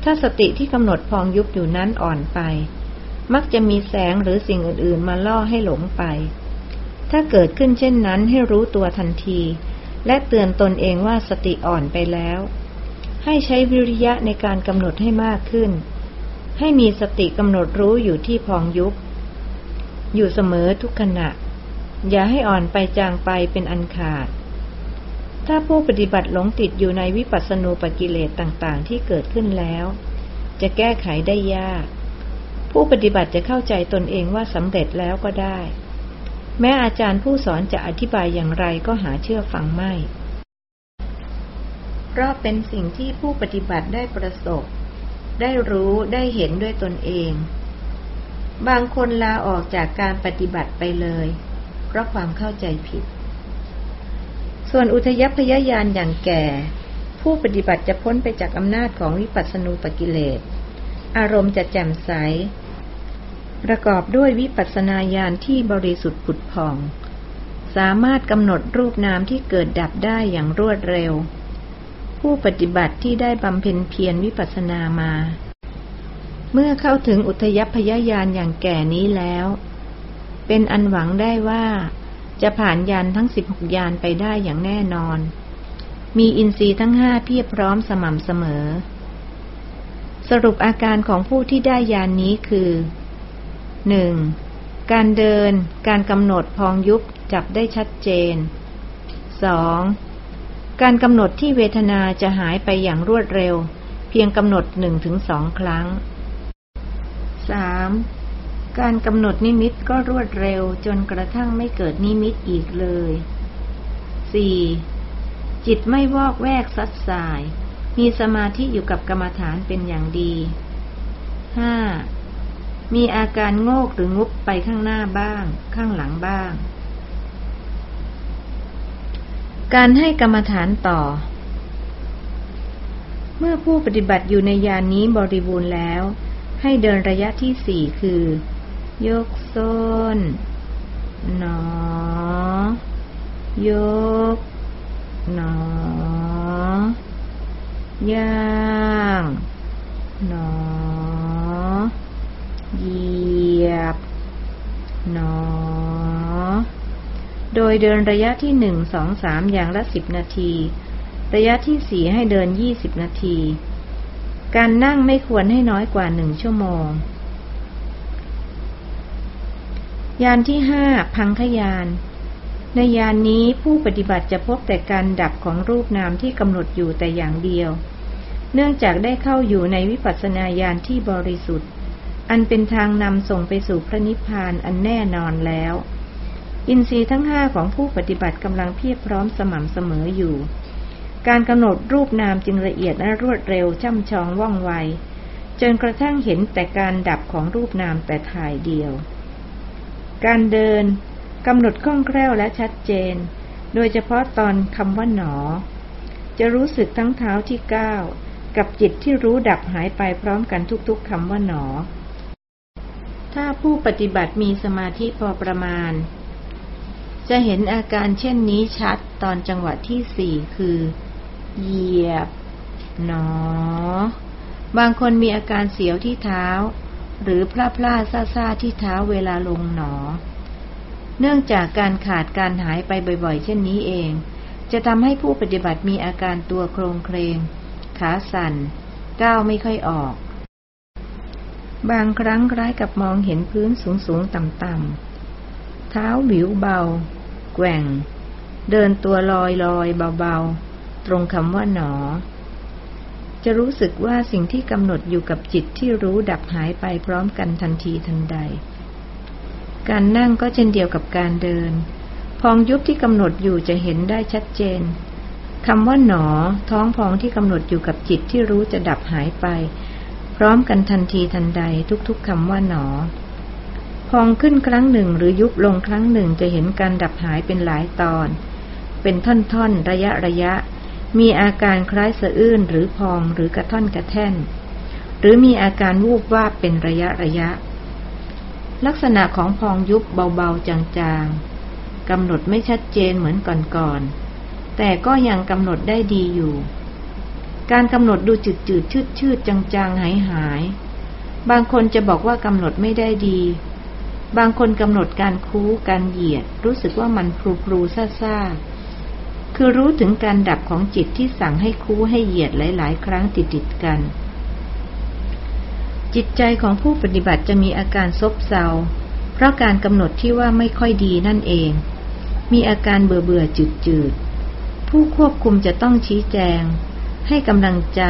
ถ้าสติที่กำหนดพองยุบอยู่นั้นอ่อนไป มักจะมีแสงหรือสิ่งอื่น ๆ มาล่อให้หลงไป ถ้าเกิดขึ้นเช่นนั้นให้รู้ตัวทันที และเตือนตนเองว่าสติอ่อนไปแล้ว ให้ใช้วิริยะในการกำหนดให้มากขึ้น ให้มีสติกำหนดรู้อยู่ที่พองยุบอยู่เสมอทุกขณะ อย่าให้อ่อนไปจางไปเป็นอันขาด ถ้าผู้ปฏิบัติหลงติดอยู่ในวิปัสสนูปกิเลสต่างๆ ที่เกิดขึ้นแล้ว จะแก้ไขได้ยาก ผู้ปฏิบัติจะเข้าใจตนเองว่าสำเร็จแล้วก็ได้ แม้อาจารย์ผู้สอนจะอธิบายอย่างไรก็หาเชื่อฟังไม่เพราะเป็นสิ่งที่ผู้ปฏิบัติได้ประสบ ได้รู้ได้เห็นด้วยตนเอง บางคนลาออกจากการปฏิบัติไปเลย เพราะความเข้าใจผิด ส่วนอุทยพยายานอย่างแก่ ผู้ปฏิบัติจะพ้นไปจากอำนาจของวิปัสสนูปกิเลส อารมณ์จะแจ่มใส ประกอบด้วยวิปัสสนาญาณที่บริสุทธิ์ผุดผ่อง สามารถกำหนดรูปนามที่เกิดดับได้อย่างรวดเร็ว ผู้ปฏิบัติที่ได้บำเพ็ญเพียรวิปัสสนามา เมื่อเข้าถึงอุทยพยญาณอย่างแก่นี้แล้ว เป็นอันหวังได้ว่า จะผ่านยานทั้งสิบหกยานไปได้อย่างแน่นอน มีอินทรีย์ทั้งห้าเพียบพร้อมสม่ำเสมอ สรุปอาการของผู้ที่ได้ยานนี้คือหนึ่งการเดิน การกำหนดพองยุบจับได้ชัดเจนสอง การกำหนดที่เวทนาจะหายไปอย่างรวดเร็ว เพียงกำหนดหนึ่งถึงสองครั้งสามการกำหนดนิมิตก็รวดเร็วจนกระทั่งไม่เกิดนิมิตอีกเลยสี่จิตไม่วอกแวกซัดสาย มีสมาธิอยู่กับกรรมฐานเป็นอย่างดีห้ามีอาการโงกหรือ งุบไปข้างหน้าบ้าง ข้างหลังบ้าง การให้กรรมฐานต่อ เมื่อผู้ปฏิบัติอยู่ในยานนี้บริบูรณ์แล้ว ให้เดินระยะที่สี่คือ ยกส้น หนอ ยก หนอย่างหนอ เหยียบ หนอ โดยเดินระยะที่หนึ่งสองสามอย่างละสิบนาที ระยะที่สี่ให้เดินยี่สิบนาที การนั่งไม่ควรให้น้อยกว่าหนึ่งชั่วโมง ยานที่ห้าพังขยาน ในยานนี้ผู้ปฏิบัติจะพบแต่การดับของรูปนามที่กำหนดอยู่แต่อย่างเดียว เนื่องจากได้เข้าอยู่ในวิปัสสนาญาณที่บริสุทธิ์ อันเป็นทางนำส่งไปสู่พระนิพพานอันแน่นอนแล้ว อินทรีย์ทั้งห้าของผู้ปฏิบัติกำลังเพียบพร้อมสม่ำเสมออยู่ การกำหนดรูปนามจึงละเอียดและรวดเร็วช่ำชองว่องไว จนกระทั่งเห็นแต่การดับของรูปนามแต่ถ่ายเดียว การเดินกำหนดคล่องแคล่วและชัดเจน โดยเฉพาะตอนคำว่าหนอ จะรู้สึกทั้งเท้าที่ก้าวกับจิตที่รู้ดับหายไปพร้อมกันทุกๆคำว่าหนอ ถ้าผู้ปฏิบัติมีสมาธิพอประมาณ จะเห็นอาการเช่นนี้ชัดตอนจังหวะที่สี่คือ เหยียบ หนอ บางคนมีอาการเสียวที่เท้า หรือพลาพลาซาซาที่เท้าเวลาลงหนอ เนื่องจากการขาดการหายไปบ่อยๆ เช่นนี้เอง จะทำให้ผู้ปฏิบัติมีอาการตัวโครงเครง ขาสั่น ก้าวไม่ค่อยออก บางครั้งคล้ายกับมองเห็นพื้นสูงๆต่ำๆเท้าหวิวเบา แกว่ง เดินตัวลอยลอยเบาๆ ตรงคำว่าหนอ จะรู้สึกว่าสิ่งที่กำหนดอยู่กับจิตที่รู้ดับหายไปพร้อมกันทันทีทันใด การนั่งก็เช่นเดียวกับการเดิน พองยุบที่กำหนดอยู่จะเห็นได้ชัดเจนคำว่าหนอ ท้องพองที่กำหนดอยู่กับจิตที่รู้จะดับหายไป พร้อมกันทันทีทันใดทุกๆคำว่าหนอ พองขึ้นครั้งหนึ่งหรือยุบลงครั้งหนึ่งจะเห็นการดับหายเป็นหลายตอน เป็นท่อนๆ ระยะระยะ มีอาการคล้ายสะอื้นหรือพองหรือกระท่อนกระแท่น หรือมีอาการวูบวาบเป็นระยะระยะ ลักษณะของพองยุบเบาๆ จางๆกำหนดไม่ชัดเจนเหมือนก่อนๆ แต่ก็ยังกำหนดได้ดีอยู่ การกำหนดดูจืดจืดชืดชืดจางๆหายหายบางคนจะบอกว่ากำหนดไม่ได้ดี บางคนกำหนดการคู้การเหยียด รู้สึกว่ามันพลูพลูซ่าซาคือรู้ถึงการดับของจิตที่สั่งให้คู้ให้เหยียดหลาย ๆ ครั้งติดติดกัน จิตใจของผู้ปฏิบัติจะมีอาการซบเซา เพราะการกำหนดที่ว่าไม่ค่อยดีนั่นเอง มีอาการเบื่อเบื่อจืดจืดผู้ควบคุมจะต้องชี้แจง ให้กำลังใจ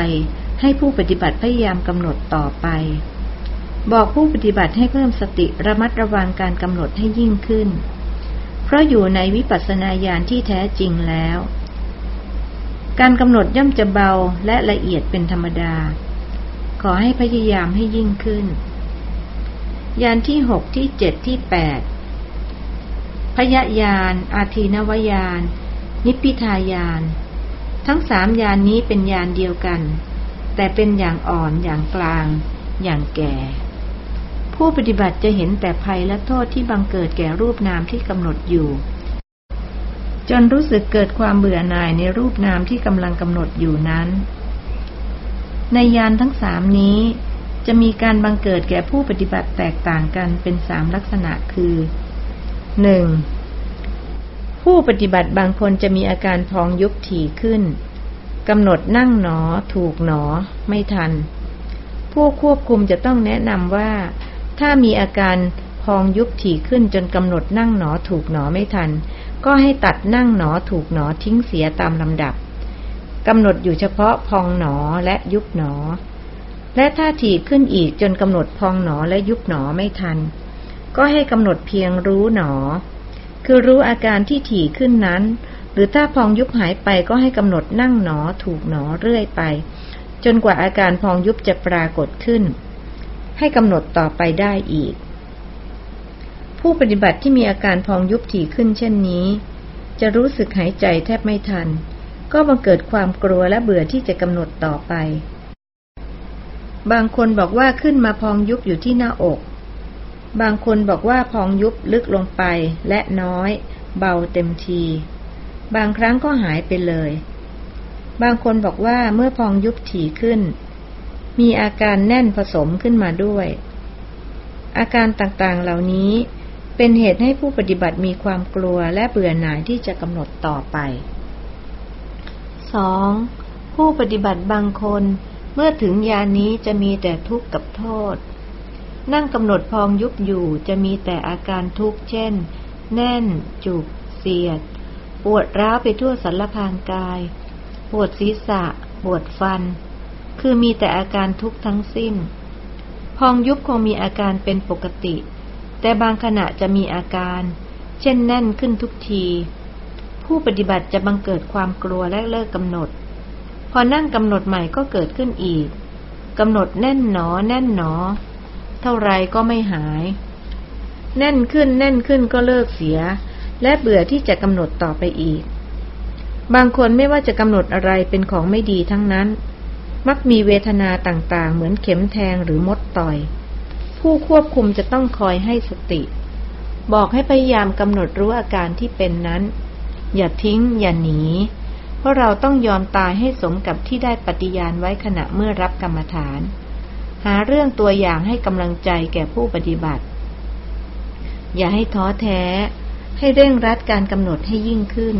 ให้ผู้ปฏิบัติพยายามกำหนดต่อไป บอกผู้ปฏิบัติให้เพิ่มสติระมัดระวังการกำหนดให้ยิ่งขึ้น เพราะอยู่ในวิปัสสนาญาณที่แท้จริงแล้ว การกำหนดย่อมจะเบาและละเอียดเป็นธรรมดา ขอให้พยายามให้ยิ่งขึ้นยานที่หกที่เจ็ดที่แปดพยาญาณอาทีนวญาณนิพพิทายาน ทั้งสามยานนี้เป็นยานเดียวกัน แต่เป็นอย่างอ่อนอย่างกลาง อย่างแก่ ผู้ปฏิบัติจะเห็นแต่ภัยและโทษที่บังเกิดแก่รูปนามที่กำหนดอยู่ จนรู้สึกเกิดความเบื่อหน่ายในรูปนามที่กำลังกำหนดอยู่นั้น ในยานทั้งสามนี้ จะมีการบังเกิดแก่ผู้ปฏิบัติแตกต่างกันเป็นสามลักษณะคือหนึ่งผู้ปฏิบัติบางคนจะมีอาการพองยุบถี่ขึ้นกำหนดนั่งหนอ ถูกหนอ ไม่ทัน ผู้ควบคุมจะต้องแนะนำว่า ถ้ามีอาการพองยุบถี่ขึ้นจนกำหนดนั่งหนอถูกหนอไม่ทัน ก็ให้ตัดนั่งหนอถูกหนอทิ้งเสียตามลำดับกำหนดอยู่เฉพาะพองหนอและยุบหนอ และถ้าถี่ขึ้นอีกจนกำหนดพองหนอและยุบหนอไม่ทัน ก็ให้กำหนดเพียงรู้หนอ คือรู้อาการที่ถี่ขึ้นนั้น หรือถ้าพองยุบหายไปก็ให้กำหนดนั่งหนอถูกหนอเรื่อยไป จนกว่าอาการพองยุบจะปรากฏขึ้น ให้กำหนดต่อไปได้อีก ผู้ปฏิบัติที่มีอาการพองยุบถี่ขึ้นเช่นนี้ จะรู้สึกหายใจแทบไม่ทัน ก็บังเกิดความกลัวและเบื่อที่จะกำหนดต่อไป บางคนบอกว่าขึ้นมาพองยุบอยู่ที่หน้าอก บางคนบอกว่าพองยุบลึกลงไปและน้อย เบาเต็มที บางครั้งก็หายไปเลย บางคนบอกว่าเมื่อพองยุบถี่ขึ้น มีอาการแน่นผสมขึ้นมาด้วย อาการต่างๆเหล่านี้เป็นเหตุให้ผู้ปฏิบัติมีความกลัวและเบื่อหน่ายที่จะกำหนดต่อไป 2. ผู้ปฏิบัติบางคนเมื่อถึงยานี้จะมีแต่ทุกข์กับโทษ นั่งกำหนดพองยุบอยู่จะมีแต่อาการทุกข์เช่น แน่น จุก เสียด ปวดร้าวไปทั่วสันลพางกาย ปวดศีรษะ ปวดฟัน คือมีแต่อาการทุกข์ทั้งสิ้น พองยุบคงมีอาการเป็นปกติ แต่บางขณะจะมีอาการ เช่นแน่นขึ้นทุกที ผู้ปฏิบัติจะบังเกิดความกลัวและเลิกกำหนด พอนั่งกำหนดใหม่ก็เกิดขึ้นอีกกำหนดแน่นหนอแน่นหนอ เท่าไรก็ไม่หาย แน่นขึ้นแน่นขึ้นก็เลิกเสีย และเบื่อที่จะกำหนดต่อไปอีก บางคนไม่ว่าจะกำหนดอะไรเป็นของไม่ดีทั้งนั้น มักมีเวทนาต่างๆ เหมือนเข็มแทงหรือมดต่อย ผู้ควบคุมจะต้องคอยให้สติ บอกให้พยายามกำหนดรู้อาการที่เป็นนั้น อย่าทิ้ง อย่าหนี เพราะเราต้องยอมตายให้สมกับที่ได้ปฏิญาณไว้ขณะเมื่อรับกรรมฐาน หาเรื่องตัวอย่างให้กำลังใจแก่ผู้ปฏิบัติ อย่าให้ท้อแท้ ให้เร่งรัดการกำหนดให้ยิ่งขึ้น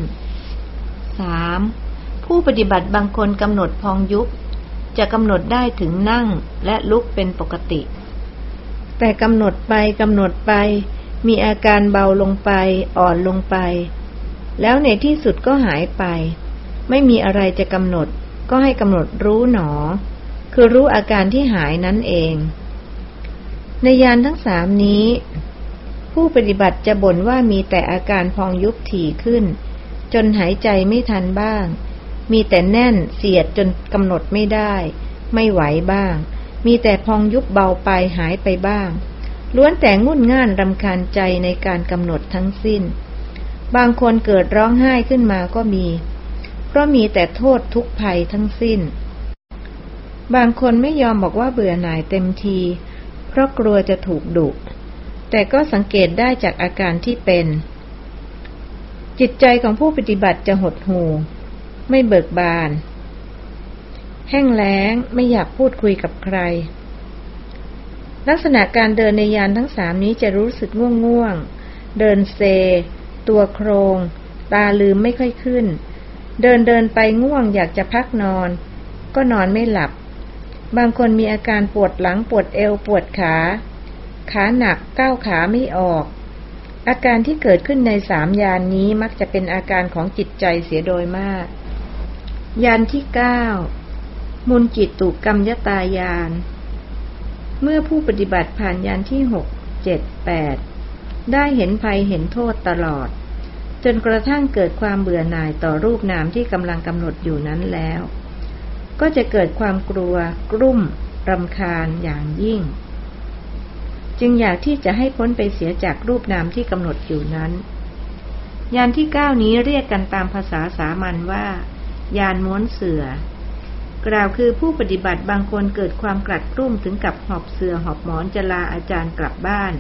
3. ผู้ปฏิบัติบางคนกำหนดพองยุบ จะกำหนดได้ถึงนั่งและลุกเป็นปกติ แต่กำหนดไปกำหนดไป มีอาการเบาลงไป อ่อนลงไป แล้วในที่สุดก็หายไป ไม่มีอะไรจะกำหนด ก็ให้กำหนดรู้หนอ คือรู้อาการที่หายนั้นเอง ในยานทั้งสามนี้ ผู้ปฏิบัติจะบ่นว่ามีแต่อาการพองยุบถี่ขึ้น จนหายใจไม่ทันบ้าง มีแต่แน่นเสียดจนกำหนดไม่ได้ ไม่ไหวบ้าง มีแต่พองยุบเบาไปหายไปบ้าง ล้วนแต่งุ่นง่านรำคาญใจในการกำหนดทั้งสิ้น บางคนเกิดร้องไห้ขึ้นมาก็มี เพราะมีแต่โทษทุกภัยทั้งสิ้น บางคนไม่ยอมบอกว่าเบื่อหน่ายเต็มที เพราะกลัวจะถูกดุ แต่ก็สังเกตได้จากอาการที่เป็นจิตใจของผู้ปฏิบัติจะหดหู่ ไม่เบิกบาน แห้งแล้งไม่อยากพูดคุยกับใคร ลักษณะการเดินในยานทั้งสามนี้จะรู้สึกง่วงง่วงเดินเซ ตัวโครง ตาลืมไม่ค่อยขึ้น เดินเดินไปง่วงอยากจะพักนอน ก็นอนไม่หลับ บางคนมีอาการปวดหลังปวดเอวปวดขา ขาหนักก้าวขาไม่ออกอาการที่เกิดขึ้นในสามยานนี้มักจะเป็นอาการของจิตใจเสียโดยมาก ยานที่เก้ามุนจิตตุกรรมยตายาน เมื่อผู้ปฏิบัติผ่านยานที่หกเจ็ดแปดได้เห็นภัยเห็นโทษตลอด จนกระทั่งเกิดความเบื่อหน่ายต่อรูปนามที่กำลังกำหนดอยู่นั้นแล้ว ก็จะเกิดความกลัวกรุ่มรำคาญอย่างยิ่ง จึงอยากที่จะให้พ้นไปเสียจากรูปนามที่กำหนดอยู่นั้น ยานที่เก้านี้เรียกกันตามภาษาสามัญว่า ยานม้วนเสือ กล่าวคือผู้ปฏิบัติบางคนเกิดความกลัดกลุ้มถึงกับหอบเสือหอบหมอนจะลาอาจารย์กลับบ้าน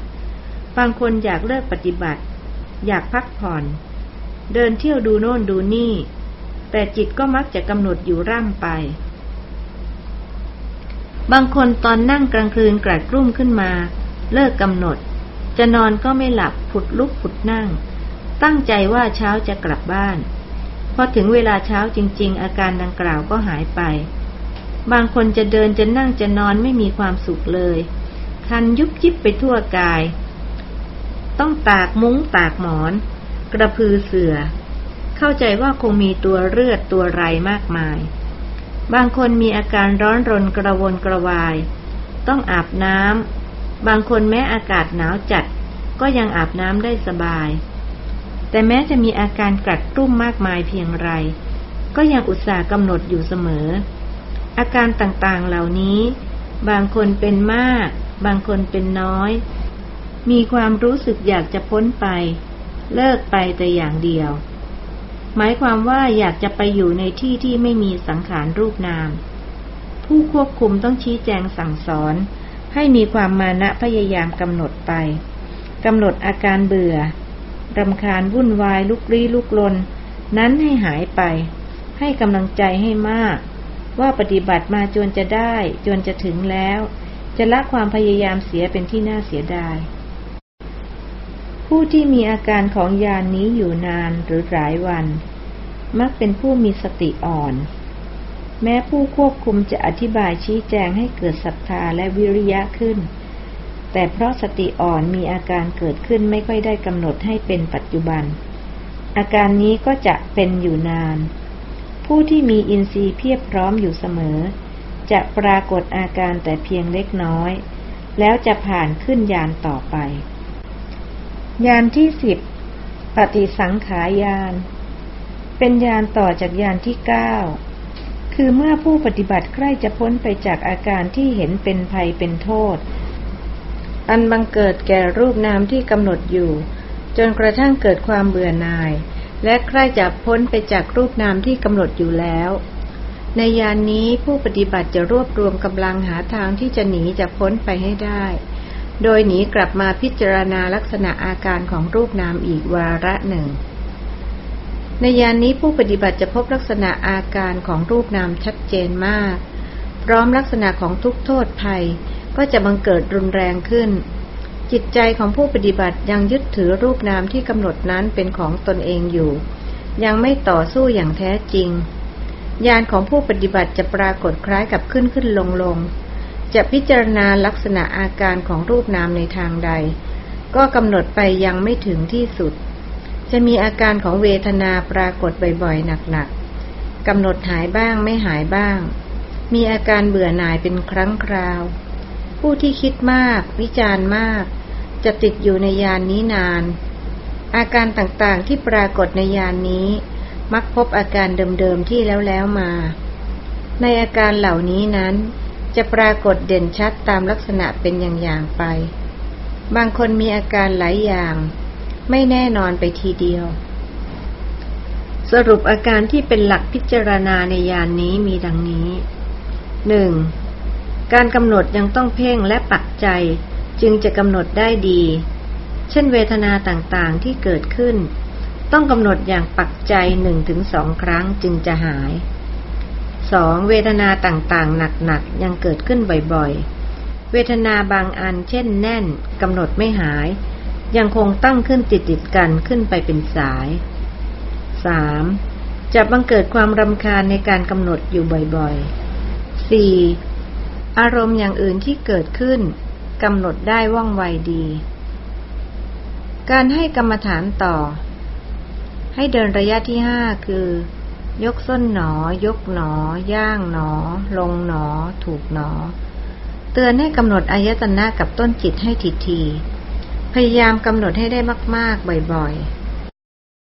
บางคนอยากเลิกปฏิบัติ อยากพักผ่อน เดินเที่ยวดูโน่นดูนี่ แต่จิตก็มักจะกำหนดอยู่ร่ำไป บางคนตอนนั่งกลางคืนกลัดกลุ้มขึ้นมา เลิกกำหนด จะนอนก็ไม่หลับผุดลุกผุดนั่งตั้งใจว่าเช้าจะกลับบ้าน อถึงเวลาเช้าจริง ๆ อาการดังกล่าวก็หายไป บางคนจะเดินจะนั่งจะนอนไม่มีความสุขเลย คันยุบยิบไปทั่วกาย ต้องตากมุ้งตากหมอน กระพือเสือ เข้าใจว่าคงมีตัวเลือดตัวไรมากมาย บางคนมีอาการร้อนรนกระวนกระวาย ต้องอาบน้ำบางคนแม้อากาศหนาวจัดก็ยังอาบน้ำได้สบาย แต่แม้จะมีอาการกัดตุ้มมากมายเพียงไร ก็ยังอุตส่าห์กำหนดอยู่เสมอ อาการต่างๆเหล่านี้ บางคนเป็นมาก บางคนเป็นน้อย มีความรู้สึกอยากจะพ้นไป เลิกไปแต่อย่างเดียว หมายความว่าอยากจะไปอยู่ในที่ที่ไม่มีสังขารรูปนาม ผู้ควบคุมต้องชี้แจงสั่งสอน ให้มีความมานะพยายามกำหนดไปกำหนดอาการเบื่อ รำคาญวุ่นวายลุกลี้ลุกลน นั้นให้หายไป ให้กำลังใจให้มาก ว่าปฏิบัติมาจนจะได้ จนจะถึงแล้ว จะละความพยายามเสียเป็นที่น่าเสียดาย ผู้ที่มีอาการของยานนี้อยู่นานหรือหลายวัน มักเป็นผู้มีสติอ่อน แม้ผู้ควบคุมจะอธิบายชี้แจงให้เกิดศรัทธาและวิริยะขึ้น แต่เพราะสติอ่อนมีอาการเกิดขึ้นไม่ค่อยได้กำหนดให้เป็นปัจจุบัน อาการนี้ก็จะเป็นอยู่นาน ผู้ที่มีอินทรีย์เพียบพร้อมอยู่เสมอ จะปรากฏอาการแต่เพียงเล็กน้อย แล้วจะผ่านขึ้นยานต่อไป ยานที่สิบปฏิสังขายาน เป็นยานต่อจากยานที่เก้าคือเมื่อผู้ปฏิบัติใกล้จะพ้นไปจากอาการที่เห็นเป็นภัยเป็นโทษ อันบังเกิดแก่รูปนามที่กำหนดอยู่ จนกระทั่งเกิดความเบื่อหน่าย และใกล้จะพ้นไปจากรูปนามที่กำหนดอยู่แล้ว ในยานนี้ผู้ปฏิบัติจะรวบรวมกำลังหาทางที่จะหนีจากพ้นไปให้ได้ โดยหนีกลับมาพิจารณาลักษณะอาการของรูปนามอีกวาระหนึ่ง ในยานนี้ผู้ปฏิบัติจะพบลักษณะอาการของรูปนามชัดเจนมาก พร้อมลักษณะของทุกโทษภัย ก็จะบังเกิดรุนแรงขึ้น จิตใจของผู้ปฏิบัติยังยึดถือรูปนามที่กำหนดนั้นเป็นของตนเองอยู่ ยังไม่ต่อสู้อย่างแท้จริง ญาณของผู้ปฏิบัติจะปรากฏคล้ายกับขึ้นขึ้นลงลงจะพิจารณาลักษณะอาการของรูปนามในทางใด ก็กำหนดไปยังไม่ถึงที่สุด จะมีอาการของเวทนาปรากฏบ่อยๆหนักๆกำหนดหายบ้างไม่หายบ้าง มีอาการเบื่อหน่ายเป็นครั้งคราว ผู้ที่คิดมาก วิจารณ์มาก จะติดอยู่ในยานนี้นาน อาการต่างๆที่ปรากฏในยานนี้ มักพบอาการเดิมๆที่แล้วแล้วมา ในอาการเหล่านี้นั้น จะปรากฏเด่นชัดตามลักษณะเป็นอย่างๆไป บางคนมีอาการหลายอย่าง ไม่แน่นอนไปทีเดียว สรุปอาการที่เป็นหลักพิจารณาในยานนี้มีดังนี้หนึ่ง การกำหนดยังต้องเพ่งและปักใจ จึงจะกำหนดได้ดี เช่นเวทนาต่างๆที่เกิดขึ้น ต้องกำหนดอย่างปักใจหนึ่งถึงสองครั้งจึงจะหายสองเวทนาต่างๆ หนักๆยังเกิดขึ้นบ่อยๆ เวทนาบางอันเช่นแน่นกำหนดไม่หาย ยังคงตั้งขึ้นติดๆกันขึ้นไปเป็นสายสามจะบังเกิดความรำคาญในการกำหนดอยู่บ่อยๆสี่ อารมณ์อย่างอื่นที่เกิดขึ้นกำหนดได้ว่องไวดี การให้กรรมฐานต่อ ให้เดินระยะที่ห้าคือ ยกส้นหนอ ยกหนอ ย่างหนอ ลงหนอ ถูกหนอ เตือนให้กำหนดอายตนะกับต้นจิตให้ทีทีพยายามกำหนดให้ได้มาก ๆ บ่อย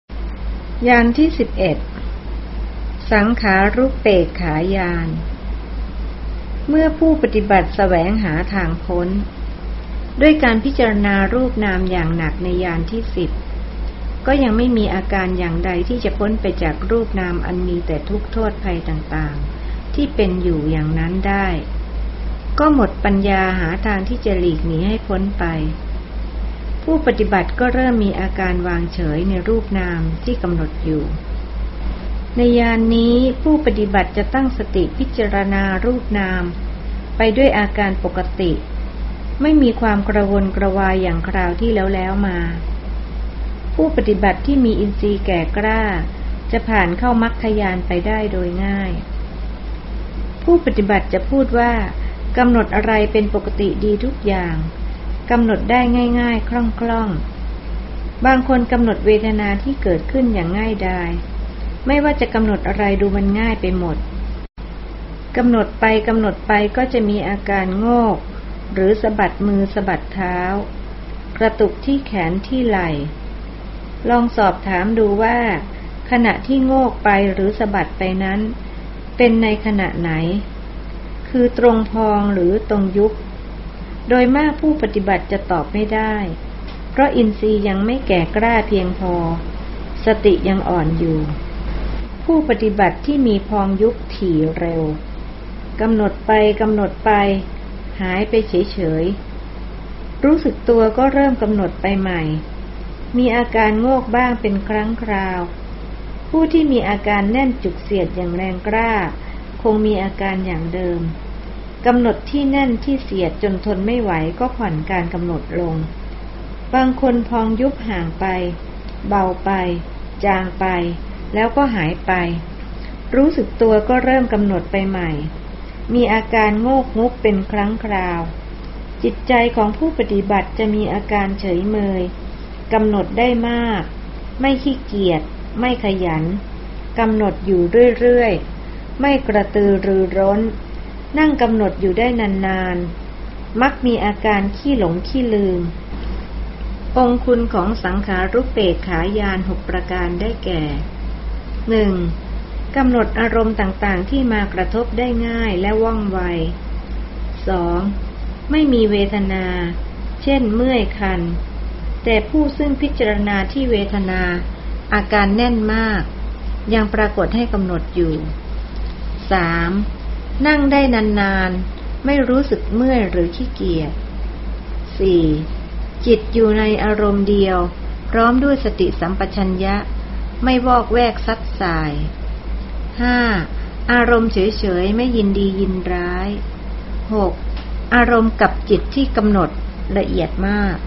ๆ ยานที่สิบเอ็ดสังขารุปเปกขายาน เมื่อผู้ปฏิบัติแสวงหาทางพ้น ด้วยการพิจารณารูปนามอย่างหนักในยานที่สิบก็ยังไม่มีอาการอย่างใดที่จะพ้นไปจากรูปนามอันมีแต่ทุกโทษภัยต่างๆ ที่เป็นอยู่อย่างนั้นได้ ก็หมดปัญญาหาทางที่จะหลีกหนีให้พ้นไป ผู้ปฏิบัติก็เริ่มมีอาการวางเฉยในรูปนามที่กำหนดอยู่ ในยานนี้ผู้ปฏิบัติจะตั้งสติพิจารณารูปนาม ไปด้วยอาการปกติ ไม่มีความกระวนกระวายอย่างคราวที่แล้วแล้วมา ผู้ปฏิบัติที่มีอินทรีย์แก่กล้า จะผ่านเข้ามรรคยานไปได้โดยง่าย ผู้ปฏิบัติจะพูดว่ากำหนดอะไรเป็นปกติดีทุกอย่างกำหนดได้ง่าย ๆ คล่องๆ บางคนกำหนดเวทนาที่เกิดขึ้นอย่างง่ายดาย ไม่ว่าจะกำหนดอะไรดูมันง่ายไปหมดกำหนดไปกำหนดไปก็จะมีอาการโงก หรือสะบัดมือสะบัดเท้า กระตุกที่แขนที่ไหล่ ลองสอบถามดูว่า ขณะที่โงกไปหรือสะบัดไปนั้น เป็นในขณะไหน คือตรงพองหรือตรงยุบโดยมากผู้ปฏิบัติจะตอบไม่ได้ เพราะอินทรีย์ยังไม่แก่กล้าเพียงพอ สติยังอ่อนอยู่ ผู้ปฏิบัติที่มีพองยุบถี่เร็วกำหนดไปกำหนดไป หายไปเฉยๆ รู้สึกตัวก็เริ่มกำหนดไปใหม่ มีอาการโงกบ้างเป็นครั้งคราว ผู้ที่มีอาการแน่นจุกเสียดอย่างแรงกล้า คงมีอาการอย่างเดิมกำหนดที่แน่นที่เสียดจนทนไม่ไหวก็ผ่อนการกำหนดลง บางคนพองยุบห่างไป เบาไป จางไป แล้วก็หายไป รู้สึกตัวก็เริ่มกำหนดไปใหม่ มีอาการโงกงุกเป็นครั้งคราว จิตใจของผู้ปฏิบัติจะมีอาการเฉยเมยกำหนดได้มาก ไม่ขี้เกียจ ไม่ขยันกำหนดอยู่เรื่อยๆ ไม่กระตือรือร้น นั่งกำหนดอยู่ได้นานๆ มักมีอาการขี้หลงขี้ลืม องคุณของสังขารุปเปกขายานหกประการได้แก่ หนึ่งกำหนดอารมณ์ต่างๆ ที่มากระทบได้ง่ายและว่องไวสองไม่มีเวทนา เช่นเมื่อยคัน แต่ผู้ซึ่งพิจารณาที่เวทนา อาการแน่นมาก ยังปรากฏให้กำหนดอยู่สามนั่งได้นานๆ ไม่รู้สึกเมื่อยหรือขี้เกียจ 4. จิตอยู่ในอารมณ์เดียว พร้อมด้วยสติสัมปชัญญะ ไม่วอกแวกซัดสาย 5. อารมณ์เฉยๆ ไม่ยินดียินร้าย 6. อารมณ์กับจิตที่กำหนดละเอียดมาก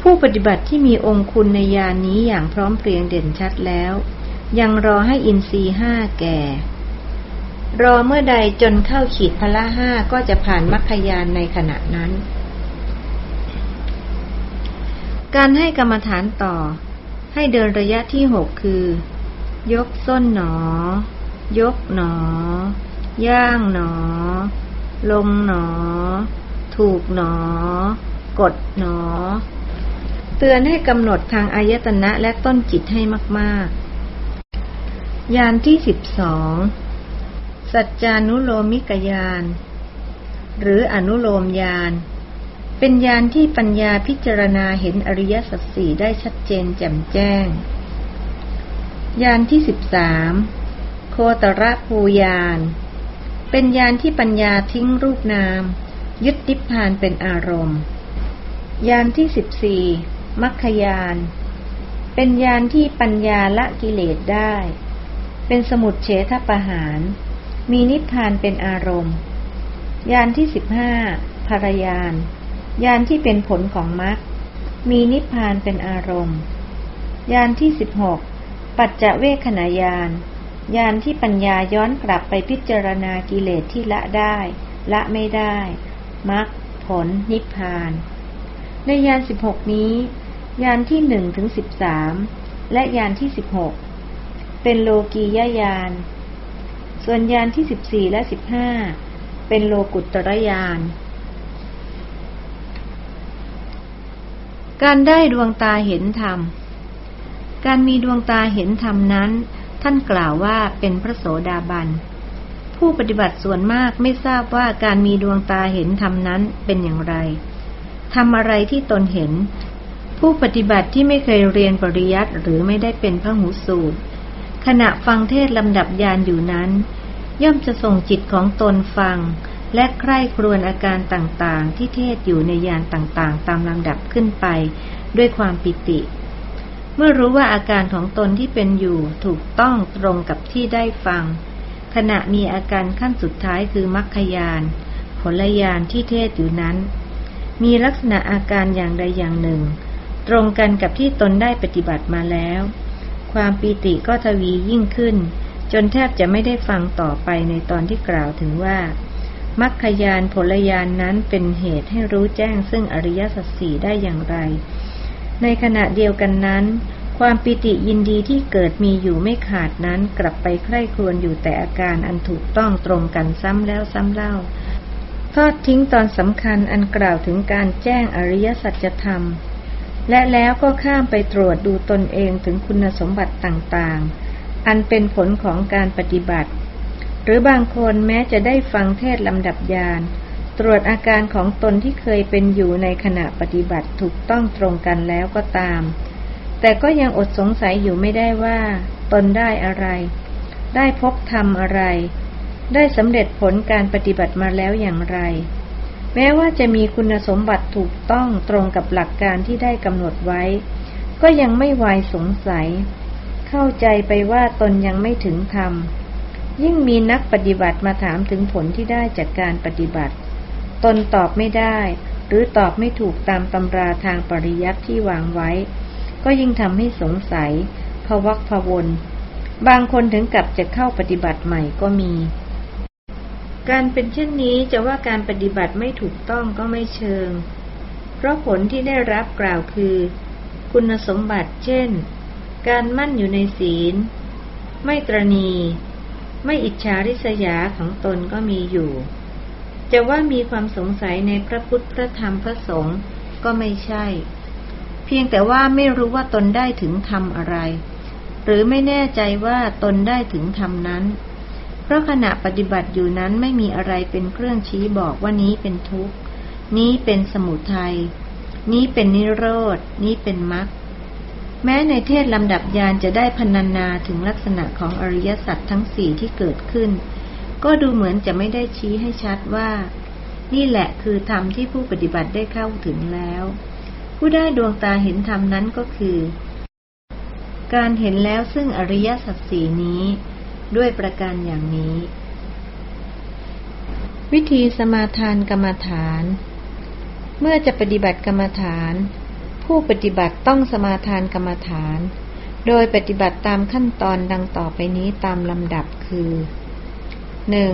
ผู้ปฏิบัติที่มีองคุณในยานนี้อย่างพร้อมเพรียงเด่นชัดแล้ว ยังรอให้อินทรีห้าแก่ รอเมื่อใดจนเข้าขีดพละห้าก็จะผ่านมรรคยานในขณะนั้น การให้กรรมฐานต่อ ให้เดินระยะที่หกคือ ยกส้นหนอ ยกหนอย่าง หนอ ลงหนอ ถูกหนอ กดหนอ เตือนให้กำหนดทางอายตนะและต้นจิตให้มาก ๆ ยานที่สิบสองสัจจานุโลมิกยาน หรืออนุโลมยาน เป็นยานที่ปัญญาพิจารณาเห็นอริยสัจสี่ได้ชัดเจนแจ่มแจ้งยานที่สิบสามโคตรภูยานเป็นยานที่ปัญญาทิ้งรูปนาม ยึดดิพพานเป็นอารมณ์ยานที่สิบสี่มัคคยาน เป็นยานที่ปัญญาละกิเลสได้ เป็นสมุดเฉทประหาร มีนิพพานเป็นอารมณ์ยานที่สิบห้าภารยาน ยานที่เป็นผลของมรรคมีนิพพานเป็นอารมณ์ยานที่สิบหกปัจจเวขณายานยานที่ปัญญาย้อนกลับไปพิจารณากิเลสที่ละได้ ละไม่ได้มรรคผลนิพพาน ในยานสิบหกนี้ ยานที่หนึ่งถึงสิบสามและยานที่สิบหกเป็นโลกียญาณส่วนยานที่สิบสี่และสิบห้าเป็นโลกุตตรยาน การได้ดวงตาเห็นธรรม การมีดวงตาเห็นธรรมนั้น ท่านกล่าวว่าเป็นพระโสดาบัน ผู้ปฏิบัติส่วนมากไม่ทราบว่าการมีดวงตาเห็นธรรมนั้นเป็นอย่างไรทำอะไรที่ตนเห็น ผู้ปฏิบัติที่ไม่เคยเรียนปริยัติหรือไม่ได้เป็นพระหูสูตร ขณะฟังเทศลำดับยานอยู่นั้น ย่อมจะส่งจิตของตนฟัง และใคร่ครวญอาการต่างๆ ที่เทศอยู่ในยานต่างๆ ตามลำดับขึ้นไป ด้วยความปิติ เมื่อรู้ว่าอาการของตนที่เป็นอยู่ถูกต้องตรงกับที่ได้ฟัง ขณะมีอาการขั้นสุดท้ายคือมรรคยานผลยานที่เทศอยู่นั้น มีลักษณะอาการอย่างใดอย่างหนึ่ง ตรงกันกับที่ตนได้ปฏิบัติมาแล้ว ความปีติก็ทวียิ่งขึ้น จนแทบจะไม่ได้ฟังต่อไปในตอนที่กล่าวถึงว่า มัคคยานผลยานนั้นเป็นเหตุให้รู้แจ้งซึ่งอริยสัจสี่ได้อย่างไร ในขณะเดียวกันนั้น ความปิติยินดีที่เกิดมีอยู่ไม่ขาดนั้นกลับไปใคร่ครวญอยู่แต่อาการอันถูกต้องตรงกันซ้ำแล้วซ้ำเล่า ทอดทิ้งตอนสำคัญอันกล่าวถึงการแจ้งอริยสัจธรรม และแล้วก็ข้ามไปตรวจดูตนเองถึงคุณสมบัติต่างๆ อันเป็นผลของการปฏิบัติ หรือบางคนแม้จะได้ฟังเทศลำดับยาน ตรวจอาการของตนที่เคยเป็นอยู่ในขณะปฏิบัติถูกต้องตรงกันแล้วก็ตาม แต่ก็ยังอดสงสัยอยู่ไม่ได้ว่า ตนได้อะไร ได้พบธรรมอะไร ได้สำเร็จผลการปฏิบัติมาแล้วอย่างไร แม้ว่าจะมีคุณสมบัติถูกต้องตรงกับหลักการที่ได้กำหนดไว้ ก็ยังไม่วายสงสัย เข้าใจไปว่าตนยังไม่ถึงธรรม ยิ่งมีนักปฏิบัติมาถามถึงผลที่ได้จากการปฏิบัติ ตนตอบไม่ได้ หรือตอบไม่ถูกตามตำราทางปริยัติที่วางไว้ ก็ยิ่งทำให้สงสัยพวักพวนบางคนถึงกับจะเข้าปฏิบัติใหม่ก็มี การเป็นเช่นนี้จะว่าการปฏิบัติไม่ถูกต้องก็ไม่เชิง เพราะผลที่ได้รับกล่าวคือ คุณสมบัติเช่น การมั่นอยู่ในศีล ไม่ตรณี ไม่อิจฉาริษยาของตนก็มีอยู่ จะว่ามีความสงสัยในพระพุทธพระธรรมพระสงฆ์ก็ไม่ใช่ เพียงแต่ว่าไม่รู้ว่าตนได้ถึงธรรมอะไร หรือไม่แน่ใจว่าตนได้ถึงธรรมนั้น เพราะขณะปฏิบัติอยู่นั้นไม่มีอะไรเป็นเครื่องชี้บอกว่านี้เป็นทุกข์ นี้เป็นสมุทัยนี้เป็นนิโรธนี้เป็นมรรค แม้ในเทศลำดับยานจะได้พนันนาถึงลักษณะของอริยสัจทั้งสี่ที่เกิดขึ้น ก็ดูเหมือนจะไม่ได้ชี้ให้ชัดว่า นี่แหละคือธรรมที่ผู้ปฏิบัติได้เข้าถึงแล้ว ผู้ได้ดวงตาเห็นธรรมนั้นก็คือ การเห็นแล้วซึ่งอริยสัจสีนี้ ด้วยประการอย่างนี้ วิธีสมาทานกรรมฐาน เมื่อจะปฏิบัติกรรมฐาน ผู้ปฏิบัติต้องสมาทานกรรมฐาน โดยปฏิบัติตามขั้นตอนดังต่อไปนี้ตามลำดับคือ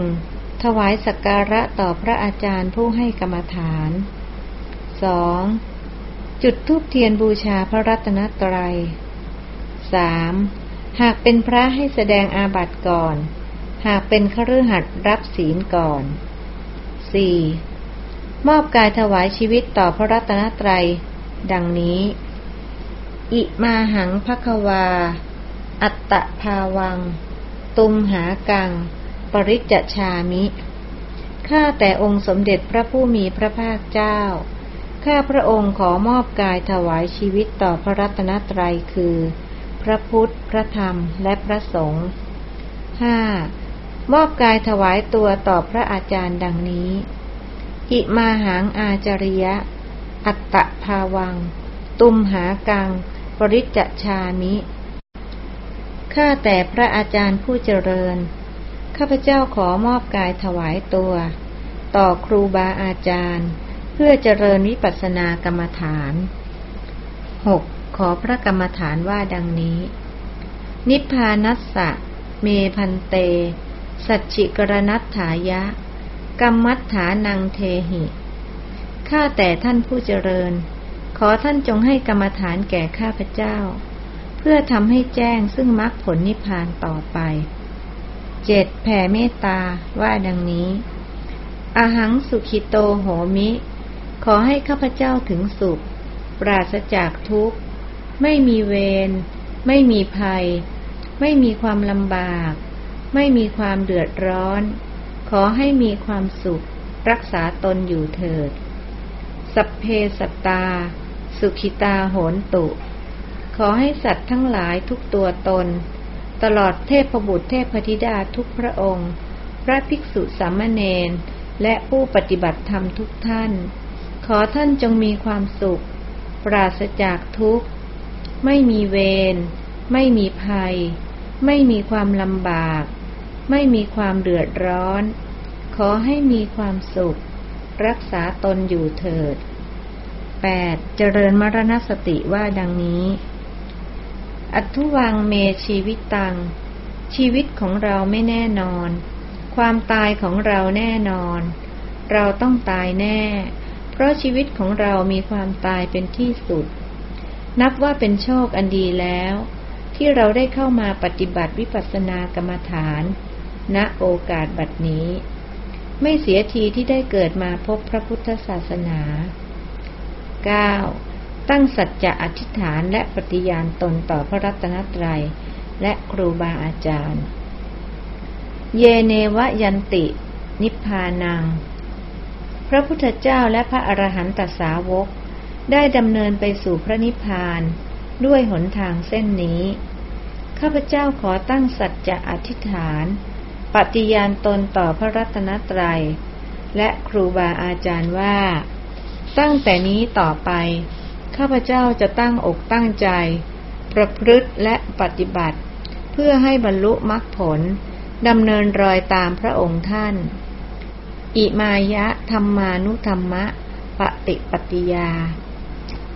1. ถวายสักการะต่อพระอาจารย์ผู้ให้กรรมฐาน 2. จุดทูบเทียนบูชาพระรัตนตรัยสามหากเป็นพระให้แสดงอาบัติก่อน หากเป็นครือหัดรับศีลก่อนสี่มอบกายถวายชีวิตต่อพระรัตนตรัย ดังนี้ อิมาหังภควา อัตตะภาวัง ตุมหากัง ปริจจชามิ ข้าแต่องค์สมเด็จพระผู้มีพระภาคเจ้า ข้าพระองค์ขอมอบกายถวายชีวิตต่อพระรัตนตรัยคือ พระพุทธ พระธรรม และพระสงฆ์ห้ามอบกายถวายตัวต่อพระอาจารย์ดังนี้ อิมาหางอาจริยะ อัตตภาวัง ตุมหากัง ปริจจชามิ ข้าแต่พระอาจารย์ผู้เจริญ ข้าพเจ้าขอมอบกายถวายตัว ต่อครูบาอาจารย์ เพื่อเจริญวิปัสสนากรรมฐานหกขอพระกรรมฐานว่าดังนี้ นิพพานัสสะ เมพันเต สัจจิกรนัตถายะ กรรมัตถานังเทหิ ข้าแต่ท่านผู้เจริญ ขอท่านจงให้กรรมฐานแก่ข้าพเจ้า เพื่อทำให้แจ้งซึ่งมรรคผลนิพพานต่อไปเจ็ดแผ่เมตตาว่าดังนี้ อหังสุขิโตโหมิ ขอให้ข้าพเจ้าถึงสุข ปราศจากทุกข์ ไม่มีเวร ไม่มีภัย ไม่มีความลำบาก ไม่มีความเดือดร้อน ขอให้มีความสุข รักษาตนอยู่เถิด สัพเพสัตตา สุขิตาโหนตุ ขอให้สัตว์ทั้งหลายทุกตัวตน ตลอดเทพบุตรเทพธิดาทุกพระองค์ พระภิกษุสามเณรและผู้ปฏิบัติธรรมทุกท่าน ขอท่านจงมีความสุข ปราศจากทุกข์ ไม่มีเวร ไม่มีภัย ไม่มีความลำบาก ไม่มีความเดือดร้อน ขอให้มีความสุข รักษาตนอยู่เถิด 8. เจริญมรณสติว่าดังนี้ อัตุวังเมชีวิตตัง ชีวิตของเราไม่แน่นอน ความตายของเราแน่นอน เราต้องตายแน่ เพราะชีวิตของเรามีความตายเป็นที่สุด นับว่าเป็นโชคอันดีแล้ว ที่เราได้เข้ามาปฏิบัติวิปัสสนากรรมฐาน ณโอกาสบัดนี้ ไม่เสียทีที่ได้เกิดมาพบพระพุทธศาสนา 9. ตั้งสัจจะอธิษฐานและปฏิญาณตนต่อพระรัตนตรัย และครูบาอาจารย์ เยเนวยันติ นิพพานัง พระพุทธเจ้าและพระอรหันตสาวก ได้ดำเนินไปสู่พระนิพพานด้วยหนทางเส้นนี้ ข้าพเจ้าขอตั้งสัจจะอธิษฐาน ปฏิญาณตนต่อพระรัตนตรัย และครูบาอาจารย์ว่า ตั้งแต่นี้ต่อไป ข้าพเจ้าจะตั้งอกตั้งใจ ประพฤติและปฏิบัติ เพื่อให้บรรลุมรรคผลดำเนินรอยตามพระองค์ท่าน อิมายะธรรมานุธรรมะ ปฏิปฏิยา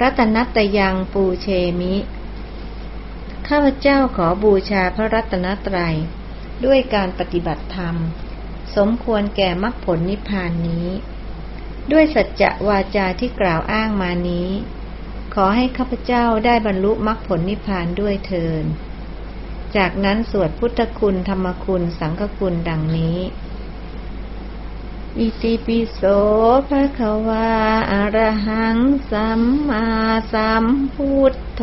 รัตนัตยังปูเชมิ ข้าพเจ้าขอบูชาพระรัตนตรัย ด้วยการปฏิบัติธรรม สมควรแก่มรรคผลนิพพานนี้ ด้วยสัจจะวาจาที่กล่าวอ้างมานี้ ขอให้ข้าพเจ้าได้บรรลุมรรคผลนิพพานด้วยเทินจากนั้นสวดพุทธคุณธรรมคุณสังฆคุณดังนี้อิติปิโสภะคะวาอะระหังสัมมาสัมพุทโธ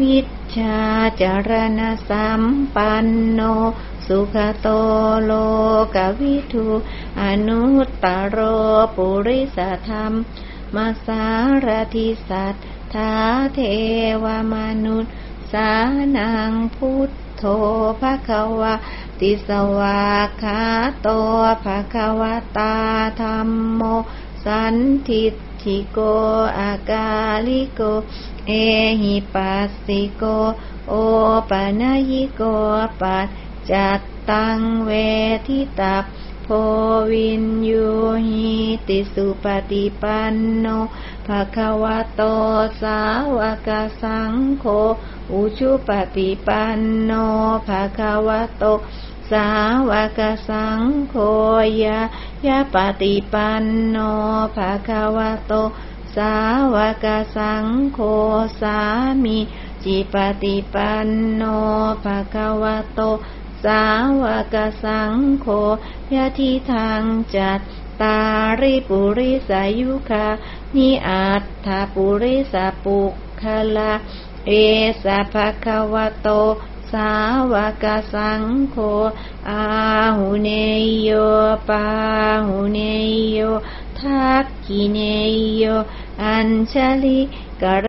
วิชชาจารณสัมปันโน สุขโตโลกวิทูอนุตตโรปุริสธรรมมาสารทิสัทธาเทวมนุษย์สานังพุทโธภะคะวะติสวาคาโตภะคะวะตาธรรมโม สันทิทิโกอากาลิโก เอหิปัสสิโก โอปะนยิโกปัจ จัตตังเวทิตาโพวินยูหิติสุปฏิปันโนภะคะวะโตสาวกสังโฆอุชุปฏิปันโนภะคะวะโตสาวกสังโฆยะยะปฏิปันโนภะคะวะโต สาวกสังโฆสามีจิปฏิปันโนภะคะวะโต สาวกสังโฆยะทิทางจัตตาริปุริสายุคานิอัตถาปุริสปุคลาเอสะภะคะวะโต สาวกสังโฆอาหุเนโยปาหุเนโยทักขิเนโย อัญชลิก